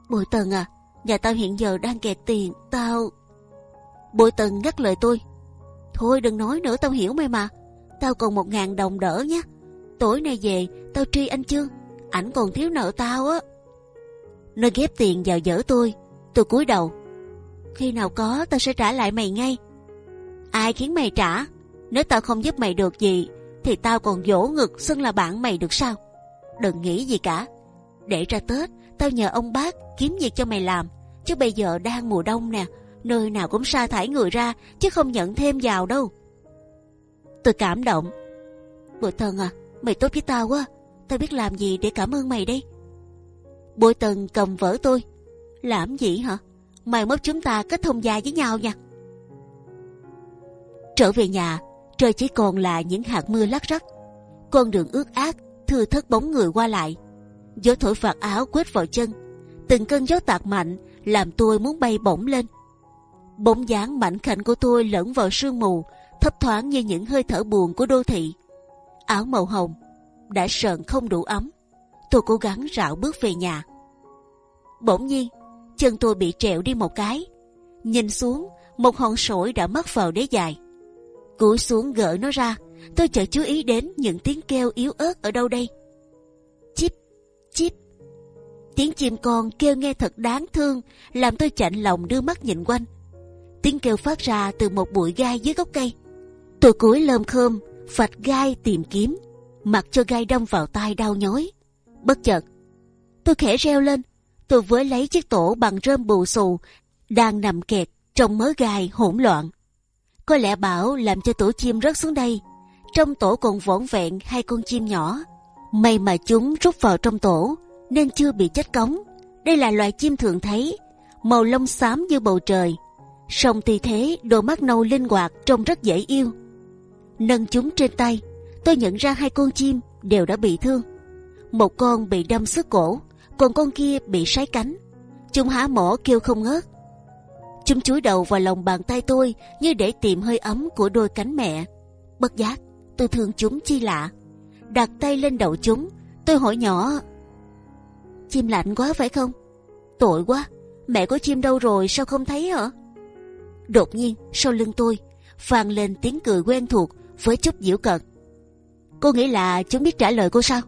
Bội tần à, nhà tao hiện giờ đang kẹt tiền, tao... Bội tần ngắt lời tôi. Thôi đừng nói nữa, tao hiểu mày mà. Tao còn một ngàn đồng đỡ nhé. Tối nay về, tao tri anh chưa? Ảnh còn thiếu nợ tao á. Nó ghép tiền vào dở tôi. Tôi cúi đầu. Khi nào có, tao sẽ trả lại mày ngay. Ai khiến mày trả? Nếu tao không giúp mày được gì, thì tao còn dỗ ngực xưng là bạn mày được sao? Đừng nghĩ gì cả. Để ra Tết, tao nhờ ông bác kiếm việc cho mày làm. Chứ bây giờ đang mùa đông nè, nơi nào cũng sa thải người ra, chứ không nhận thêm vào đâu. Tôi cảm động. Bội Tần à, mày tốt với tao quá. Tao biết làm gì để cảm ơn mày đây. Bội Tần cầm vỡ tôi. Làm gì hả? Mày mốt chúng ta kết thông gia với nhau nha. Trở về nhà, trời chỉ còn là những hạt mưa lắc rắc. Con đường ướt át, thưa thất bóng người qua lại. Gió thổi phạt áo quét vào chân. Từng cơn gió tạt mạnh làm tôi muốn bay bổng lên. Bóng dáng mảnh khảnh của tôi lẫn vào sương mù, thấp thoáng như những hơi thở buồn của đô thị. Áo màu hồng đã sờn không đủ ấm. Tôi cố gắng rảo bước về nhà. Bỗng nhiên, chân tôi bị trẹo đi một cái. Nhìn xuống, một hòn sỏi đã mất vào đế dài. Cúi xuống gỡ nó ra, tôi chợt chú ý đến những tiếng kêu yếu ớt ở đâu đây. Chip. Tiếng chim con kêu nghe thật đáng thương, làm tôi chạnh lòng đưa mắt nhìn quanh. Tiếng kêu phát ra từ một bụi gai dưới gốc cây. Tôi cúi lơm khơm, phạch gai tìm kiếm, mặc cho gai đâm vào tai đau nhói. Bất chợt, tôi khẽ reo lên, tôi với lấy chiếc tổ bằng rơm bù xù đang nằm kẹt trong mớ gai hỗn loạn. Có lẽ bảo làm cho tổ chim rớt xuống đây. Trong tổ còn vỏn vẹn hai con chim nhỏ. May mà chúng rút vào trong tổ nên chưa bị chết cống. Đây là loài chim thường thấy, màu lông xám như bầu trời. Song tuy thế, đôi mắt nâu linh hoạt trông rất dễ yêu. Nâng chúng trên tay, tôi nhận ra hai con chim đều đã bị thương. Một con bị đâm sức cổ, còn con kia bị sái cánh. Chúng há mỏ kêu không ngớt. Chúng chúi đầu vào lòng bàn tay tôi như để tìm hơi ấm của đôi cánh mẹ. Bất giác, tôi thương chúng chi lạ. Đặt tay lên đầu chúng, tôi hỏi nhỏ. Chim lạnh quá phải không? Tội quá, mẹ có chim đâu rồi sao không thấy hả? Đột nhiên sau lưng tôi vang lên tiếng cười quen thuộc với chút diễu cợt. Cô nghĩ là chúng biết trả lời cô sao?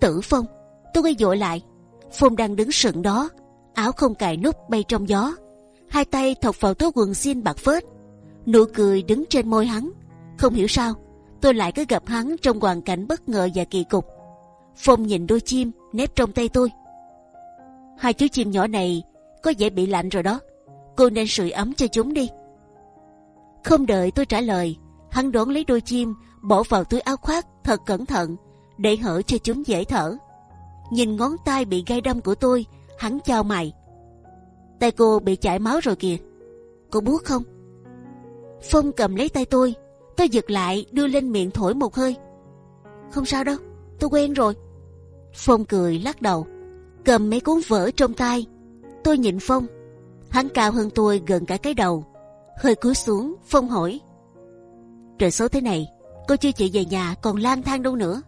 Tử Phong, tôi quay dội lại. Phong đang đứng sững đó, áo không cài nút bay trong gió, hai tay thọc vào túi quần xin bạc phết, nụ cười đứng trên môi hắn. Không hiểu sao, tôi lại cứ gặp hắn trong hoàn cảnh bất ngờ và kỳ cục. Phong nhìn đôi chim nép trong tay tôi. Hai chú chim nhỏ này có vẻ bị lạnh rồi đó. Cô nên sưởi ấm cho chúng đi. Không đợi tôi trả lời, hắn đón lấy đôi chim, bỏ vào túi áo khoác thật cẩn thận, để hở cho chúng dễ thở. Nhìn ngón tay bị gai đâm của tôi, hắn chào mày. Tay cô bị chảy máu rồi kìa. Cô buốt không? Phong cầm lấy tay tôi, tôi giật lại đưa lên miệng thổi một hơi. Không sao đâu, tôi quen rồi. Phong cười lắc đầu, cầm mấy cuốn vở trong tay. Tôi nhìn Phong, hắn cao hơn tôi gần cả cái đầu, hơi cúi xuống. Phong hỏi: trời số thế này, cô chưa chịu về nhà còn lang thang đâu nữa.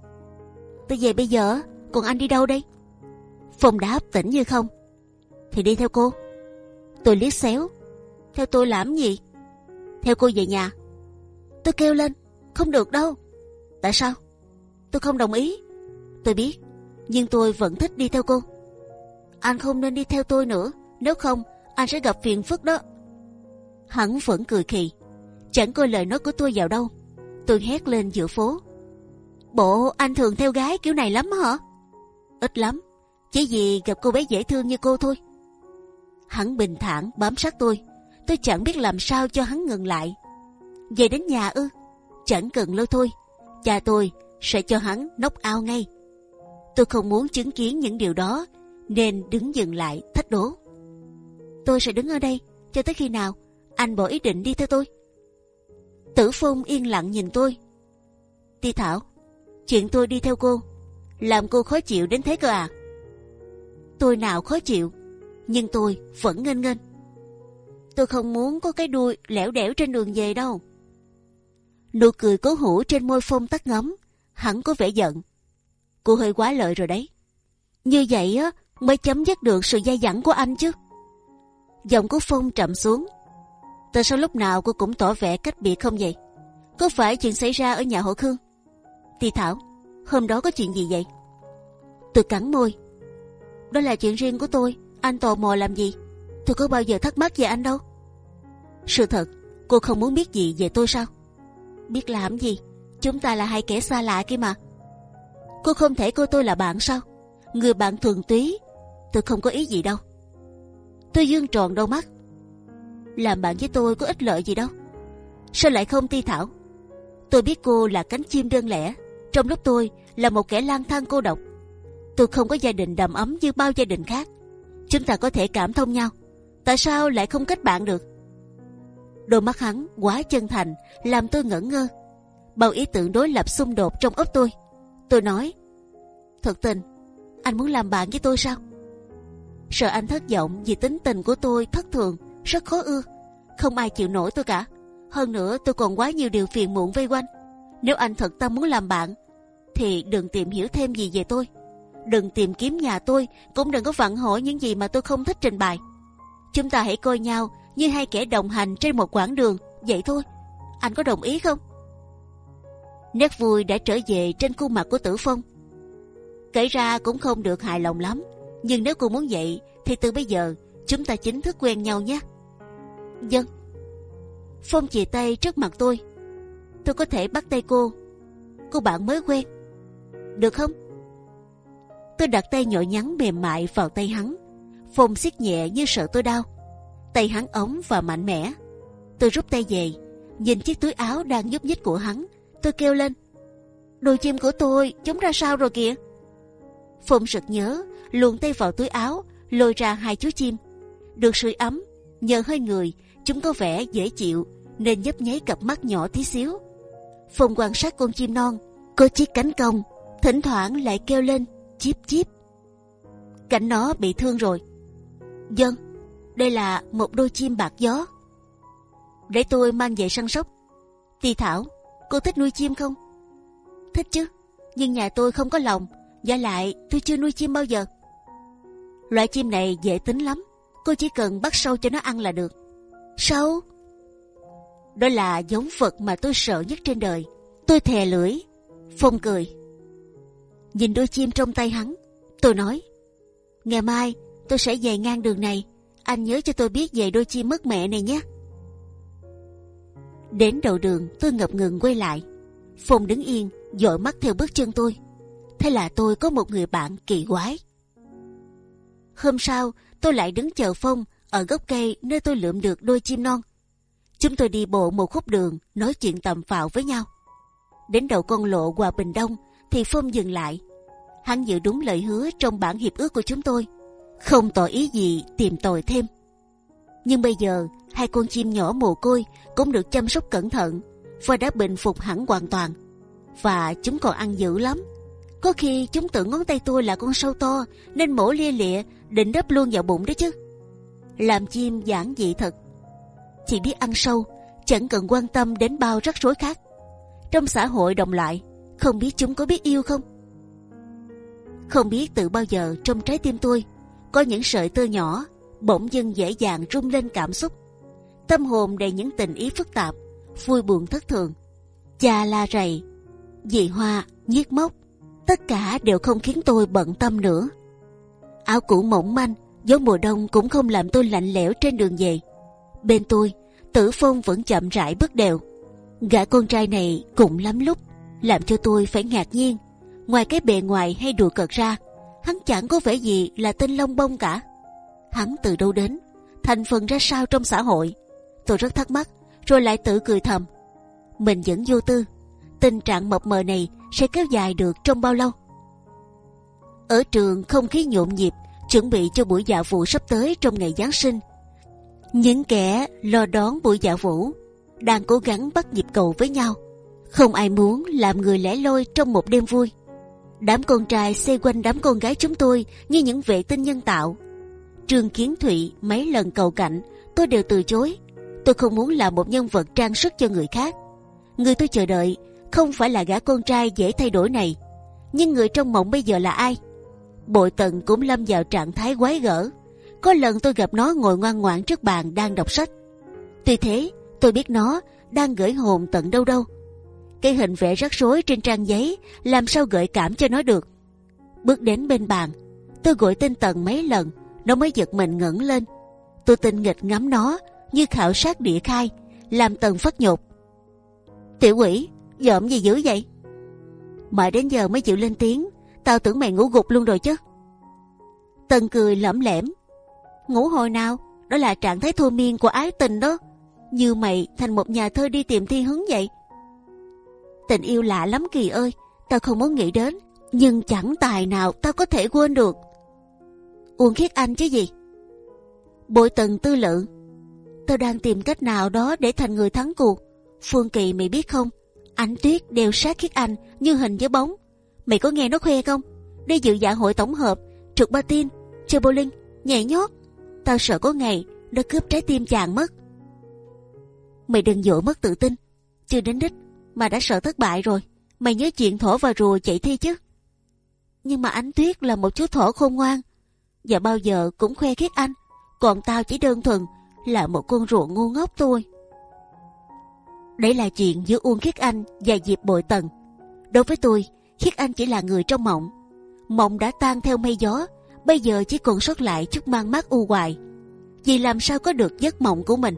Tôi về bây giờ, còn anh đi đâu đây? Phong đáp tỉnh như không. Thì đi theo cô. Tôi liếc xéo. Theo tôi làm gì? Theo cô về nhà. Tôi kêu lên, không được đâu. Tại sao? Tôi không đồng ý. Tôi biết, nhưng tôi vẫn thích đi theo cô. Anh không nên đi theo tôi nữa, nếu không anh sẽ gặp phiền phức đó. Hắn vẫn cười khì, chẳng coi lời nói của tôi vào đâu. Tôi hét lên giữa phố. Bộ anh thường theo gái kiểu này lắm hả? Ít lắm, chỉ vì gặp cô bé dễ thương như cô thôi. Hắn bình thản bám sát tôi. Tôi chẳng biết làm sao cho hắn ngừng lại. Về đến nhà ư? Chẳng cần lâu thôi. Cha tôi sẽ cho hắn nóc ao ngay. Tôi không muốn chứng kiến những điều đó, nên đứng dừng lại thách đố. Tôi sẽ đứng ở đây cho tới khi nào anh bỏ ý định đi theo tôi. Tử Phong yên lặng nhìn tôi. Ti Thảo, chuyện tôi đi theo cô, làm cô khó chịu đến thế cơ à? Tôi nào khó chịu, nhưng tôi vẫn nghênh nghênh. Tôi không muốn có cái đuôi lẻo đẻo trên đường về đâu. Nụ cười cố hữu trên môi Phong tắt ngấm, hẳn có vẻ giận. Cô hơi quá lợi rồi đấy. Như vậy á mới chấm dứt được sự dai dẳng của anh chứ. Giọng của Phong trầm xuống. Tại sao lúc nào cô cũng tỏ vẻ cách biệt không vậy? Có phải chuyện xảy ra ở nhà hộ Khương? thì Thảo, hôm đó có chuyện gì vậy? Tôi cắn môi. Đó là chuyện riêng của tôi. Anh tò mò làm gì? Tôi có bao giờ thắc mắc về anh đâu. Sự thật, cô không muốn biết gì về tôi sao? Biết làm gì? Chúng ta là hai kẻ xa lạ kia mà. Cô không thể coi tôi là bạn sao? Người bạn thuần túy. Tôi không có ý gì đâu. Tôi dương tròn đôi mắt. Làm bạn với tôi có ích lợi gì đâu. Sao lại không ti thảo? Tôi biết cô là cánh chim đơn lẻ. Trong lúc tôi là một kẻ lang thang cô độc. Tôi không có gia đình đầm ấm như bao gia đình khác. Chúng ta có thể cảm thông nhau. Tại sao lại không kết bạn được? Đôi mắt hắn quá chân thành, làm tôi ngẩn ngơ. Bao ý tưởng đối lập xung đột trong óc tôi. Tôi nói, thật tình, anh muốn làm bạn với tôi sao? Sợ anh thất vọng vì tính tình của tôi thất thường, rất khó ưa. Không ai chịu nổi tôi cả. Hơn nữa tôi còn quá nhiều điều phiền muộn vây quanh. Nếu anh thật tâm muốn làm bạn, thì đừng tìm hiểu thêm gì về tôi. Đừng tìm kiếm nhà tôi, cũng đừng có vặn hỏi những gì mà tôi không thích trình bày. Chúng ta hãy coi nhau như hai kẻ đồng hành trên một quãng đường, vậy thôi. Anh có đồng ý không? Nét vui đã trở về trên khuôn mặt của Tử Phong. Kể ra cũng không được hài lòng lắm, nhưng nếu cô muốn vậy thì từ bây giờ chúng ta chính thức quen nhau nhé. Dân. Phong chìa tay trước mặt tôi. Tôi có thể bắt tay cô. Cô bạn mới quen. Được không? Tôi đặt tay nhỏ nhắn mềm mại vào tay hắn. Phong siết nhẹ như sợ tôi đau. Tay hắn ống và mạnh mẽ. Tôi rút tay về, nhìn chiếc túi áo đang nhúc nhích của hắn. Tôi kêu lên. Đôi chim của tôi chúng ra sao rồi kìa? phùng sực nhớ, luồn tay vào túi áo, lôi ra hai chú chim. Được sưởi ấm, nhờ hơi người, chúng có vẻ dễ chịu, nên nhấp nháy cặp mắt nhỏ tí xíu. phùng quan sát con chim non, có chiếc cánh cong, thỉnh thoảng lại kêu lên chip chip. Cảnh nó bị thương rồi. Dân, đây là một đôi chim bạc gió. Để tôi mang về săn sóc. Tì Thảo, cô thích nuôi chim không? Thích chứ, nhưng nhà tôi không có lòng. Giả lại tôi chưa nuôi chim bao giờ. Loại chim này dễ tính lắm. Cô chỉ cần bắt sâu cho nó ăn là được. Sâu? Đó là giống vật mà tôi sợ nhất trên đời. Tôi thè lưỡi. Phong cười. Nhìn đôi chim trong tay hắn, tôi nói: ngày mai tôi sẽ về ngang đường này. Anh nhớ cho tôi biết về đôi chim mất mẹ này nhé. Đến đầu đường tôi ngập ngừng quay lại. Phong đứng yên, dội mắt theo bước chân tôi. Thế là tôi có một người bạn kỳ quái. Hôm sau tôi lại đứng chờ Phong ở gốc cây nơi tôi lượm được đôi chim non. Chúng tôi đi bộ một khúc đường nói chuyện tầm phào với nhau. Đến đầu con lộ hòa Bình Đông thì Phong dừng lại. Hắn giữ đúng lời hứa trong bản hiệp ước của chúng tôi, không tỏ ý gì tìm tòi thêm. Nhưng bây giờ hai con chim nhỏ mồ côi cũng được chăm sóc cẩn thận và đã bình phục hẳn hoàn toàn. Và chúng còn ăn dữ lắm. Có khi chúng tưởng ngón tay tôi là con sâu to nên mổ lia lịa định đắp luôn vào bụng đấy chứ. Làm chim giản dị thật. Chỉ biết ăn sâu, chẳng cần quan tâm đến bao rắc rối khác. Trong xã hội đồng loại không biết chúng có biết yêu không? Không biết từ bao giờ trong trái tim tôi có những sợi tơ nhỏ bỗng dưng dễ dàng rung lên cảm xúc. Tâm hồn đầy những tình ý phức tạp, vui buồn thất thường, cha la rầy, dị hoa, nhiếc mốc, tất cả đều không khiến tôi bận tâm nữa. Áo cũ mỏng manh, gió mùa đông cũng không làm tôi lạnh lẽo trên đường về. Bên tôi, Tử Phong vẫn chậm rãi bước đều. Gã con trai này cũng lắm lúc làm cho tôi phải ngạc nhiên. Ngoài cái bề ngoài hay đùa cợt ra, hắn chẳng có vẻ gì là tên lông bông cả. Hắn từ đâu đến, thành phần ra sao trong xã hội? Tôi rất thắc mắc, rồi lại tự cười thầm. Mình vẫn vô tư, tình trạng mập mờ này sẽ kéo dài được trong bao lâu? Ở trường không khí nhộn nhịp, chuẩn bị cho buổi dạ vụ sắp tới trong ngày Giáng sinh. Những kẻ lo đón buổi dạ vũ đang cố gắng bắt nhịp cầu với nhau. Không ai muốn làm người lẻ loi trong một đêm vui. Đám con trai xây quanh đám con gái chúng tôi như những vệ tinh nhân tạo. Trương Kiến Thụy mấy lần cầu cạnh, tôi đều từ chối. Tôi không muốn là một nhân vật trang sức cho người khác. Người tôi chờ đợi không phải là gã con trai dễ thay đổi này, nhưng người trong mộng bây giờ là ai? Bội Tần cũng lâm vào trạng thái quái gở. Có lần tôi gặp nó ngồi ngoan ngoãn trước bàn đang đọc sách. Tuy thế, tôi biết nó đang gửi hồn tận đâu đâu. Cái hình vẽ rắc rối trên trang giấy làm sao gợi cảm cho nó được. Bước đến bên bàn, tôi gọi tên Tần mấy lần, nó mới giật mình ngẩng lên. Tôi tinh nghịch ngắm nó như khảo sát địa khai, làm Tần phát nhột. Tiểu quỷ, dợm gì dữ vậy? Mãi đến giờ mới chịu lên tiếng, tao tưởng mày ngủ gục luôn rồi chứ. Tần cười lẩm lẻm, ngủ hồi nào? Đó là trạng thái thôi miên của ái tình đó. Như mày thành một nhà thơ đi tìm thi hứng vậy. Tình yêu lạ lắm kỳ ơi, tao không muốn nghĩ đến, nhưng chẳng tài nào tao có thể quên được. Uông khiết anh chứ gì? Bội tần tư lự, tao đang tìm cách nào đó để thành người thắng cuộc. Phương Kỳ mày biết không? Ánh tuyết đều sát khiết anh như hình với bóng. Mày có nghe nó khoe không? Đi dự dạ hội tổng hợp, trượt patin, chơi bowling, nhảy nhót. Tao sợ có ngày nó cướp trái tim chàng mất. Mày đừng dội mất tự tin. Chưa đến đích mà đã sợ thất bại rồi. Mày nhớ chuyện thổ và rùa chạy thi chứ. Nhưng mà ánh tuyết là một chú thỏ khôn ngoan. Và bao giờ cũng khoe khiết anh. Còn tao chỉ đơn thuần là một con rùa ngu ngốc thôi. Đấy là chuyện giữa Uông Khiết Anh và Diệp Bội Tần. Đối với tôi, Khiết Anh chỉ là người trong mộng. Mộng đã tan theo mây gió, bây giờ chỉ còn sót lại chút mang mát u hoài. Vì làm sao có được giấc mộng của mình?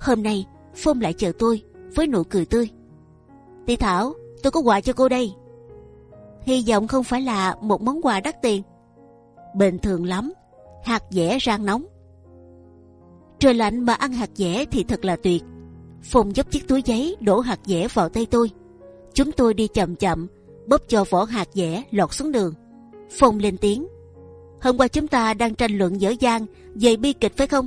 Hôm nay, Phong lại chờ tôi với nụ cười tươi. Tỷ Thảo, tôi có quà cho cô đây. Hy vọng không phải là một món quà đắt tiền. Bình thường lắm, hạt dẻ rang nóng. Trời lạnh mà ăn hạt dẻ thì thật là tuyệt. Phong dốc chiếc túi giấy đổ hạt dẻ vào tay tôi. Chúng tôi đi chậm chậm, bóp cho vỏ hạt dẻ lọt xuống đường. Phong lên tiếng. Hôm qua chúng ta đang tranh luận dở dang về bi kịch phải không?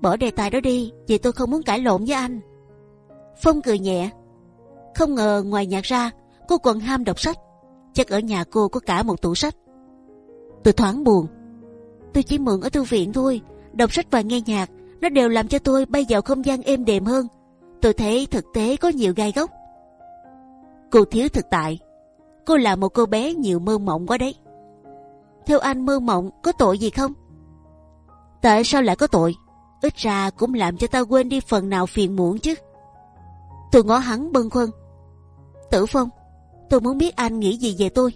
Bỏ đề tài đó đi, vì tôi không muốn cãi lộn với anh. Phong cười nhẹ. Không ngờ ngoài nhạc ra, cô còn ham đọc sách. Chắc ở nhà cô có cả một tủ sách. Tôi thoáng buồn. Tôi chỉ mượn ở thư viện thôi, đọc sách và nghe nhạc nó đều làm cho tôi bay vào không gian êm đềm hơn. Tôi thấy thực tế có nhiều gai góc. Cô thiếu thực tại. Cô là một cô bé nhiều mơ mộng quá đấy. Theo anh mơ mộng có tội gì không? Tại sao lại có tội? Ít ra cũng làm cho ta quên đi phần nào phiền muộn chứ. Tôi ngó hắn bâng khuâng. Tử Phong, tôi muốn biết anh nghĩ gì về tôi.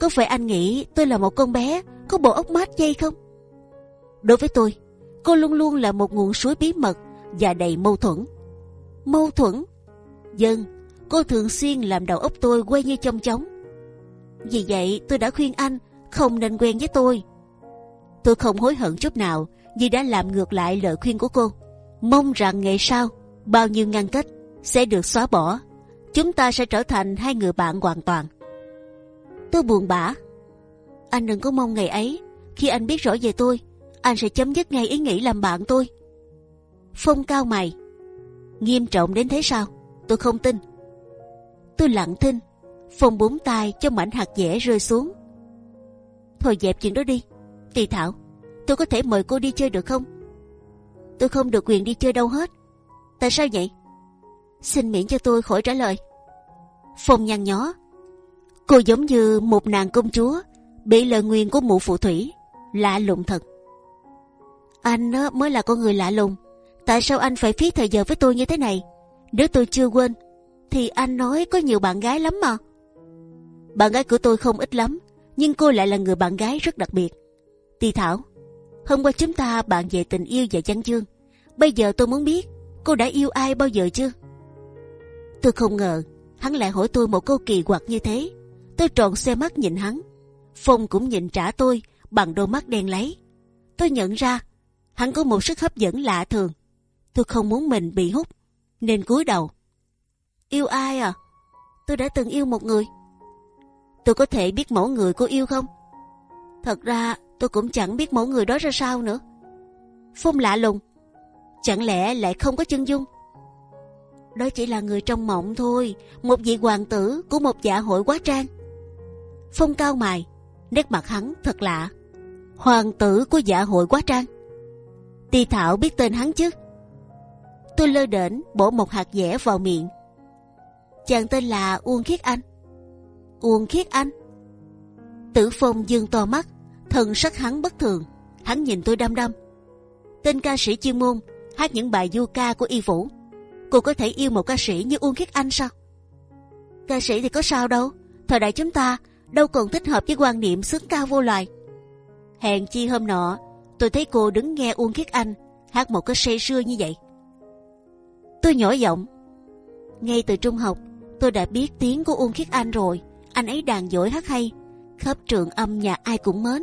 Có phải anh nghĩ tôi là một con bé có bộ óc mát dây không? Đối với tôi, cô luôn luôn là một nguồn suối bí mật và đầy mâu thuẫn. Mâu thuẫn? Dân, cô thường xuyên làm đầu óc tôi quay như trong chóng. Vì vậy tôi đã khuyên anh không nên quen với tôi. Tôi không hối hận chút nào vì đã làm ngược lại lời khuyên của cô. Mong rằng ngày sau bao nhiêu ngăn cách sẽ được xóa bỏ. Chúng ta sẽ trở thành hai người bạn hoàn toàn. Tôi buồn bã. Anh đừng có mong ngày ấy khi anh biết rõ về tôi, anh sẽ chấm dứt ngay ý nghĩ làm bạn tôi. Phong cao mày. Nghiêm trọng đến thế sao? Tôi không tin. Tôi lặng thinh. Phong búng tay cho mảnh hạt dẻ rơi xuống. Thôi dẹp chuyện đó đi. Tỳ Thảo, tôi có thể mời cô đi chơi được không? Tôi không được quyền đi chơi đâu hết. Tại sao vậy? Xin miễn cho tôi khỏi trả lời. Phong nhăn nhó. Cô giống như một nàng công chúa bị lời nguyền của mụ phù thủy lạ lùng thật. Anh mới là con người lạ lùng. Tại sao anh phải phí thời giờ với tôi như thế này? Nếu tôi chưa quên, thì anh nói có nhiều bạn gái lắm mà. Bạn gái của tôi không ít lắm, nhưng cô lại là người bạn gái rất đặc biệt. Tì Thảo, hôm qua chúng ta bàn về tình yêu và văn chương. Bây giờ tôi muốn biết cô đã yêu ai bao giờ chưa? Tôi không ngờ hắn lại hỏi tôi một câu kỳ quặc như thế. Tôi tròn xe mắt nhìn hắn. Phong cũng nhìn trả tôi bằng đôi mắt đen lấy. Tôi nhận ra hắn có một sức hấp dẫn lạ thường. Tôi không muốn mình bị hút, nên cúi đầu. Yêu ai à? Tôi đã từng yêu một người. Tôi có thể biết mẫu người cô yêu không? Thật ra tôi cũng chẳng biết mẫu người đó ra sao nữa. Phong lạ lùng. Chẳng lẽ lại không có chân dung? Đó chỉ là người trong mộng thôi, một vị hoàng tử của một dạ hội quá trang. Phong cao mày, nét mặt hắn thật lạ. Hoàng tử của dạ hội quá trang. Ti Thảo biết tên hắn chứ? Tôi lơ đễnh bổ một hạt dẻ vào miệng. Chàng tên là Uông Khiết Anh. Uông Khiết Anh. Tử Phong dương to mắt, thần sắc hắn bất thường. Hắn nhìn tôi đăm đăm. Tên ca sĩ chuyên môn hát những bài du ca của y vũ. Cô có thể yêu một ca sĩ như Uông Khiết Anh sao? Ca sĩ thì có sao đâu. Thời đại chúng ta đâu còn thích hợp với quan niệm sướng cao vô loài. Hẹn chi hôm nọ tôi thấy cô đứng nghe Uông Khiết Anh hát một cái say sưa như vậy. Tôi nhỏ giọng. Ngay từ trung học, tôi đã biết tiếng của Uông Khiết Anh rồi. Anh ấy đàn giỏi hát hay, khắp trường âm nhà ai cũng mến.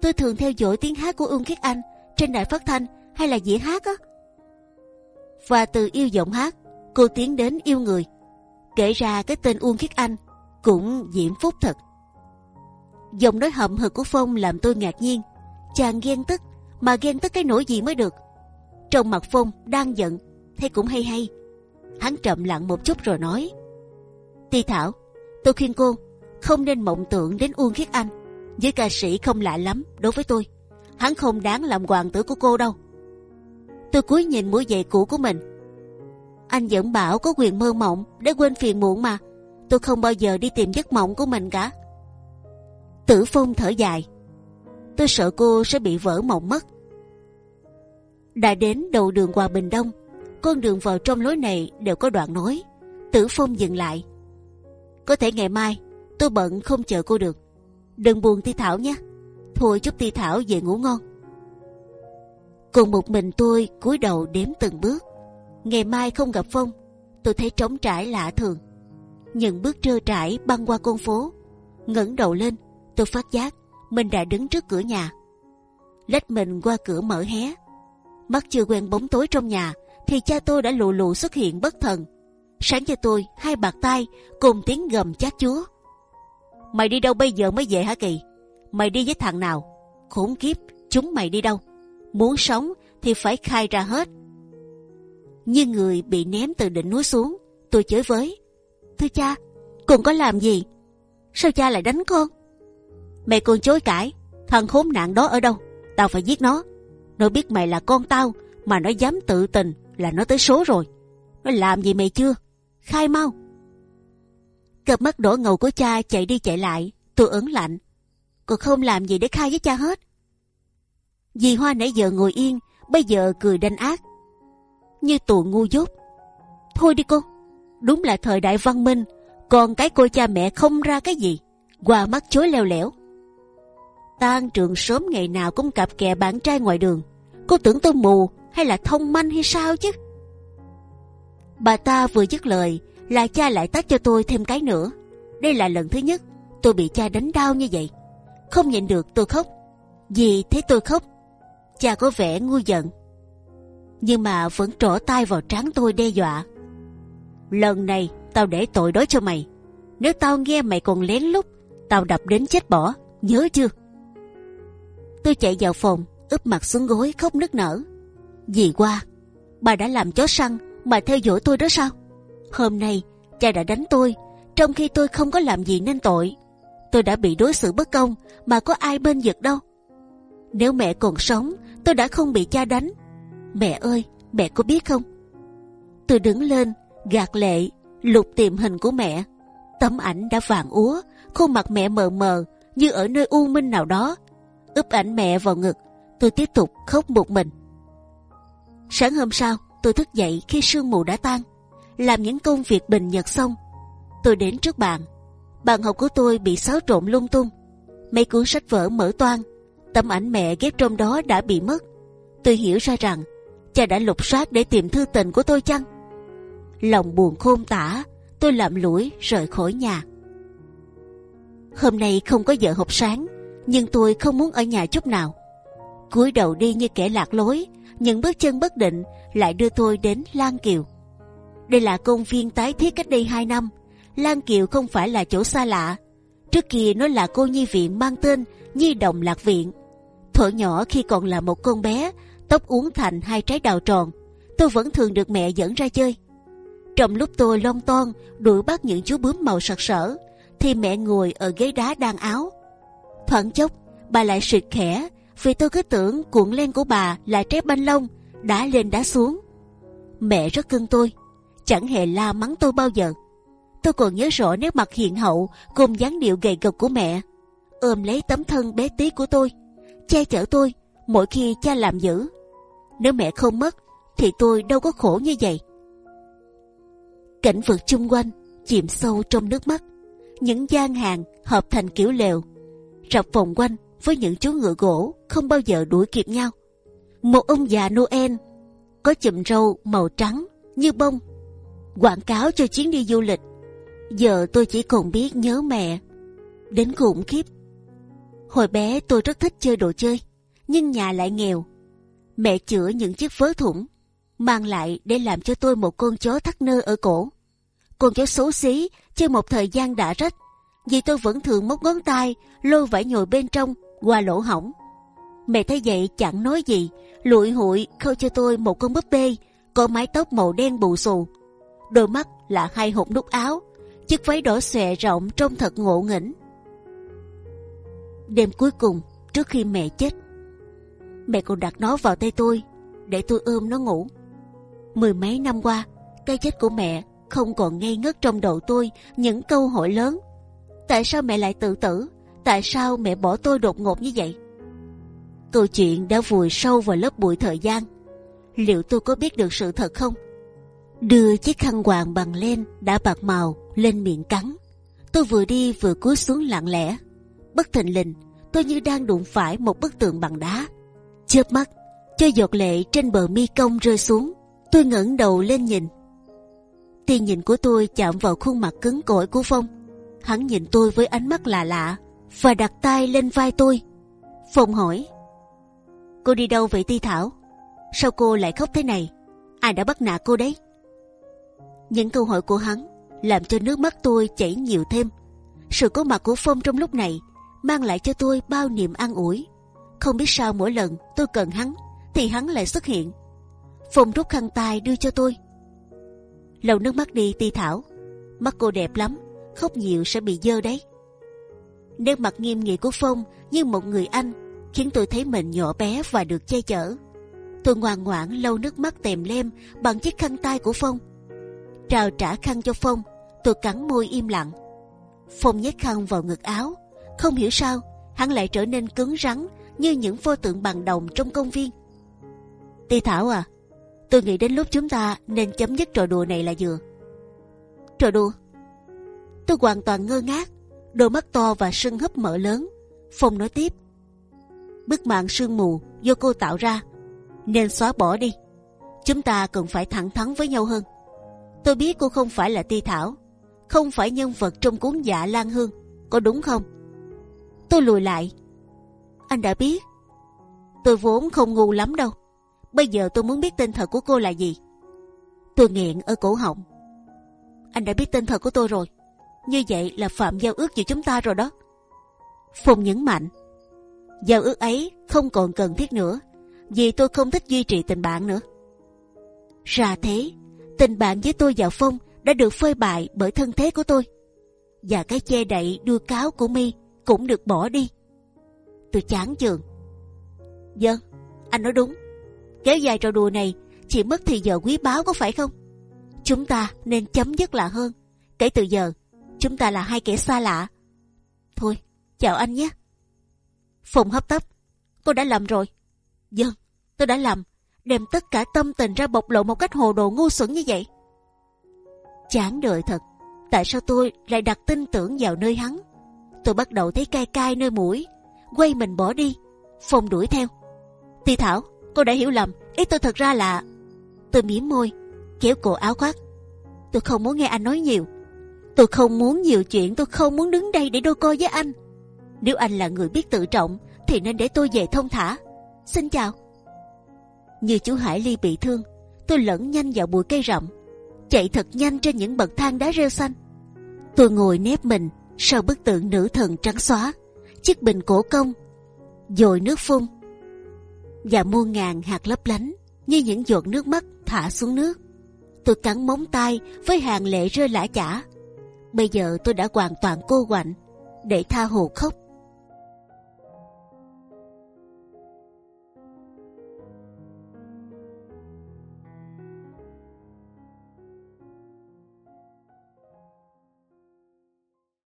Tôi thường theo dõi tiếng hát của Uông Khiết Anh trên đài phát thanh hay là diễn hát á. Và từ yêu giọng hát, cô tiến đến yêu người. Kể ra cái tên Uông Khiết Anh cũng diễm phúc thật. Dòng nói hậm hực của Phong làm tôi ngạc nhiên. Chàng ghen tức, mà ghen tức cái nỗi gì mới được. Trong mặt Phong đang giận, thấy cũng hay hay. Hắn trầm lặng một chút rồi nói: Ti Thảo, tôi khuyên cô không nên mộng tưởng đến Uông Khiết Anh. Với ca sĩ không lạ lắm đối với tôi. Hắn không đáng làm hoàng tử của cô đâu. Tôi cúi nhìn mũi giày cũ của mình. Anh vẫn bảo có quyền mơ mộng để quên phiền muộn mà. Tôi không bao giờ đi tìm giấc mộng của mình cả. Tử Phong thở dài. Tôi sợ cô sẽ bị vỡ mộng mất. Đã đến đầu đường Hòa Bình Đông, con đường vào trong lối này đều có đoạn nối. Tử Phong dừng lại. Có thể ngày mai tôi bận không chờ cô được. Đừng buồn Ti Thảo nhé. Thôi chúc Ti Thảo về ngủ ngon. Cùng một mình tôi cúi đầu đếm từng bước. Ngày mai không gặp Phong, tôi thấy trống trải lạ thường. Những bước trơ trải băng qua con phố, ngẩng đầu lên tôi phát giác mình đã đứng trước cửa nhà. Lách mình qua cửa mở hé. Mắt chưa quen bóng tối trong nhà thì cha tôi đã lù lù xuất hiện bất thần. Sáng cho tôi hai bạt tay cùng tiếng gầm chát chúa. Mày đi đâu bây giờ mới về hả kỳ? Mày đi với thằng nào? Khốn kiếp chúng mày đi đâu? Muốn sống thì phải khai ra hết. Như người bị ném từ đỉnh núi xuống, tôi chới với. Thưa cha con có làm gì? Sao cha lại đánh con? Mày con chối cãi, Thằng khốn nạn đó ở đâu? Tao phải giết nó. Nó biết mày là con tao, Mà nó dám tự tình là nó tới số rồi. Nó làm gì mày chưa? Khai mau. Cặp mắt đỏ ngầu của cha chạy đi chạy lại, Tôi ớn lạnh. Còn không làm gì để khai với cha hết. Dì Hoa nãy giờ ngồi yên Bây giờ cười đanh ác Như tù ngu dốt Thôi đi cô Đúng là thời đại văn minh Còn cái cô cha mẹ không ra cái gì Qua mắt chối leo lẻo tan trường sớm ngày nào cũng cặp kè bạn trai ngoài đường. Cô tưởng tôi mù hay là thông manh hay sao chứ? Bà ta vừa dứt lời là cha lại tắt cho tôi thêm cái nữa. Đây là lần thứ nhất tôi bị cha đánh đau như vậy. Không nhịn được tôi khóc. Dì thấy tôi khóc, cha có vẻ ngu giận, nhưng mà vẫn trỏ tay vào trán tôi đe dọa. Lần này tao để tội đó cho mày. Nếu tao nghe mày còn lén lút, tao đập đến chết bỏ, nhớ chưa? Tôi chạy vào phòng, úp mặt xuống gối khóc nức nở. Dì qua, bà đã làm chó săn mà theo dõi tôi đó sao? Hôm nay cha đã đánh tôi, trong khi tôi không có làm gì nên tội. Tôi đã bị đối xử bất công mà có ai bên giật đâu. Nếu mẹ còn sống, tôi đã không bị cha đánh. Mẹ ơi, mẹ có biết không? Tôi đứng lên, gạt lệ, lục tìm hình của mẹ. Tấm ảnh đã vàng úa, khuôn mặt mẹ mờ mờ như ở nơi u minh nào đó. ướp ảnh mẹ vào ngực, tôi tiếp tục khóc một mình. Sáng hôm sau, tôi thức dậy khi sương mù đã tan, làm những công việc bình nhật xong. Tôi đến trước bàn, bàn học của tôi bị xáo trộn lung tung, mấy cuốn sách vở mở toang, tấm ảnh mẹ ghép trong đó đã bị mất. Tôi hiểu ra rằng cha đã lục soát để tìm thư tình của tôi chăng? Lòng buồn khôn tả, tôi lạm lũi rời khỏi nhà. Hôm nay không có giờ học sáng, nhưng tôi không muốn ở nhà chút nào. cúi đầu đi như kẻ lạc lối, những bước chân bất định lại đưa tôi đến Lan Kiều. Đây là công viên tái thiết cách đây 2 năm. Lan Kiều không phải là chỗ xa lạ. Trước kia nó là cô nhi viện mang tên Nhi Đồng Lạc Viện. Thuở nhỏ khi còn là một con bé, tóc uốn thành hai trái đào tròn, tôi vẫn thường được mẹ dẫn ra chơi. Trong lúc tôi lon ton đuổi bắt những chú bướm màu sặc sỡ, thì mẹ ngồi ở ghế đá đan áo. Thoáng chốc, bà lại sụt khẽ vì tôi cứ tưởng cuộn len của bà là trái banh lông đá lên đá xuống. Mẹ rất cưng tôi, chẳng hề la mắng tôi bao giờ. Tôi còn nhớ rõ nét mặt hiền hậu cùng dáng điệu gầy gò của mẹ, ôm lấy tấm thân bé tí của tôi, che chở tôi mỗi khi cha làm dữ. Nếu mẹ không mất, thì tôi đâu có khổ như vậy. Cảnh vật chung quanh chìm sâu trong nước mắt, những gian hàng hợp thành kiểu lều, rập vòng quanh với những chú ngựa gỗ không bao giờ đuổi kịp nhau. Một ông già Noel có chùm râu màu trắng như bông, quảng cáo cho chuyến đi du lịch. Giờ tôi chỉ còn biết nhớ mẹ, đến khủng khiếp. Hồi bé tôi rất thích chơi đồ chơi, nhưng nhà lại nghèo. Mẹ chữa những chiếc vớ thủng, mang lại để làm cho tôi một con chó thắt nơ ở cổ. Con chó xấu xí chơi một thời gian đã rách, vì tôi vẫn thường móc ngón tay lôi vải nhồi bên trong qua lỗ hỏng. Mẹ thấy vậy chẳng nói gì, lụi hụi khâu cho tôi một con búp bê có mái tóc màu đen bù xù, đôi mắt là hai hột nút áo, chiếc váy đỏ xòe rộng trông thật ngộ nghĩnh. Đêm cuối cùng trước khi mẹ chết, mẹ còn đặt nó vào tay tôi để tôi ôm nó ngủ. Mười mấy năm qua, cái chết của mẹ không còn ngây ngất trong đầu tôi những câu hỏi lớn. Tại sao mẹ lại tự tử? Tại sao mẹ bỏ tôi đột ngột như vậy? Câu chuyện đã vùi sâu vào lớp bụi thời gian. Liệu tôi có biết được sự thật không? Đưa chiếc khăn quàng bằng len đã bạc màu lên miệng cắn. Tôi vừa đi vừa cúi xuống lặng lẽ. Bất thình lình, tôi như đang đụng phải một bức tượng bằng đá. Chớp mắt, cho giọt lệ trên bờ mi công rơi xuống. Tôi ngẩng đầu lên nhìn. Tia nhìn của tôi chạm vào khuôn mặt cứng cỏi của Phong. Hắn nhìn tôi với ánh mắt lạ lạ và đặt tay lên vai tôi. Phong hỏi: Cô đi đâu vậy Ti Thảo? Sao cô lại khóc thế này? Ai đã bắt nạt cô đấy? Những câu hỏi của hắn làm cho nước mắt tôi chảy nhiều thêm. Sự có mặt của Phong trong lúc này mang lại cho tôi bao niềm an ủi. Không biết sao mỗi lần tôi cần hắn thì hắn lại xuất hiện. Phong rút khăn tay đưa cho tôi. Lầu nước mắt đi Ti Thảo. Mắt cô đẹp lắm, khóc nhiều sẽ bị dơ đấy. Nét mặt nghiêm nghị của Phong như một người anh khiến tôi thấy mình nhỏ bé và được che chở. Tôi ngoan ngoãn lau nước mắt tèm lem bằng chiếc khăn tay của Phong. Trao trả khăn cho Phong, tôi cắn môi im lặng. Phong nhét khăn vào ngực áo, không hiểu sao hắn lại trở nên cứng rắn như những pho tượng bằng đồng trong công viên. Ti Thảo à, tôi nghĩ đến lúc chúng ta nên chấm dứt trò đùa này là vừa. Trò đùa? Tôi hoàn toàn ngơ ngác, đôi mắt to và sưng húp mở lớn. Phong nói tiếp bức màn sương mù do cô tạo ra nên xóa bỏ đi. Chúng ta cần phải thẳng thắn với nhau hơn. Tôi biết cô không phải là Ti Thảo, không phải nhân vật trong cuốn dạ Lan Hương, có đúng không? Tôi lùi lại. Anh đã biết, Tôi vốn không ngu lắm đâu. Bây giờ tôi muốn biết tên thật của cô là gì. Tôi nghiện ở cổ họng. Anh đã biết tên thật của tôi rồi. Như vậy là phạm giao ước giữa chúng ta rồi đó. Phùng nhấn mạnh. Giao ước ấy không còn cần thiết nữa. Vì tôi không thích duy trì tình bạn nữa. Ra thế, tình bạn với tôi và Phong đã được phơi bại bởi thân thế của tôi. Và cái che đậy đuôi cáo của mi cũng được bỏ đi. Tôi chán chường. Vâng, anh nói đúng. Kéo dài trò đùa này chỉ mất thì giờ quý báu có phải không? Chúng ta nên chấm dứt là hơn. Kể từ giờ, chúng ta là hai kẻ xa lạ. Thôi, chào anh nhé. Phùng hấp tấp. Cô đã làm rồi. Vâng, tôi đã làm. Đem tất cả tâm tình ra bộc lộ một cách hồ đồ ngu xuẩn như vậy. Chán đời thật. Tại sao tôi lại đặt tin tưởng vào nơi hắn? Tôi bắt đầu thấy cay cay nơi mũi. Quay mình bỏ đi. Phong đuổi theo. tì Thảo, cô đã hiểu lầm. Ý tôi thật ra là... Tôi mỉm môi, kéo cổ áo khoác. Tôi không muốn nghe anh nói nhiều. Tôi không muốn nhiều chuyện. Tôi không muốn đứng đây để đôi co với anh. Nếu anh là người biết tự trọng, thì nên để tôi về thông thả. Xin chào. Như chú Hải Ly bị thương, tôi lẫn nhanh vào bụi cây rậm, chạy thật nhanh trên những bậc thang đá rêu xanh. Tôi ngồi nép mình sau bức tượng nữ thần trắng xóa, chiếc bình cổ công, dồi nước phun và muôn ngàn hạt lấp lánh như những giọt nước mắt thả xuống nước. Tôi cắn móng tay với hàng lệ rơi lã chả. Bây giờ tôi đã hoàn toàn cô quạnh để tha hồ khóc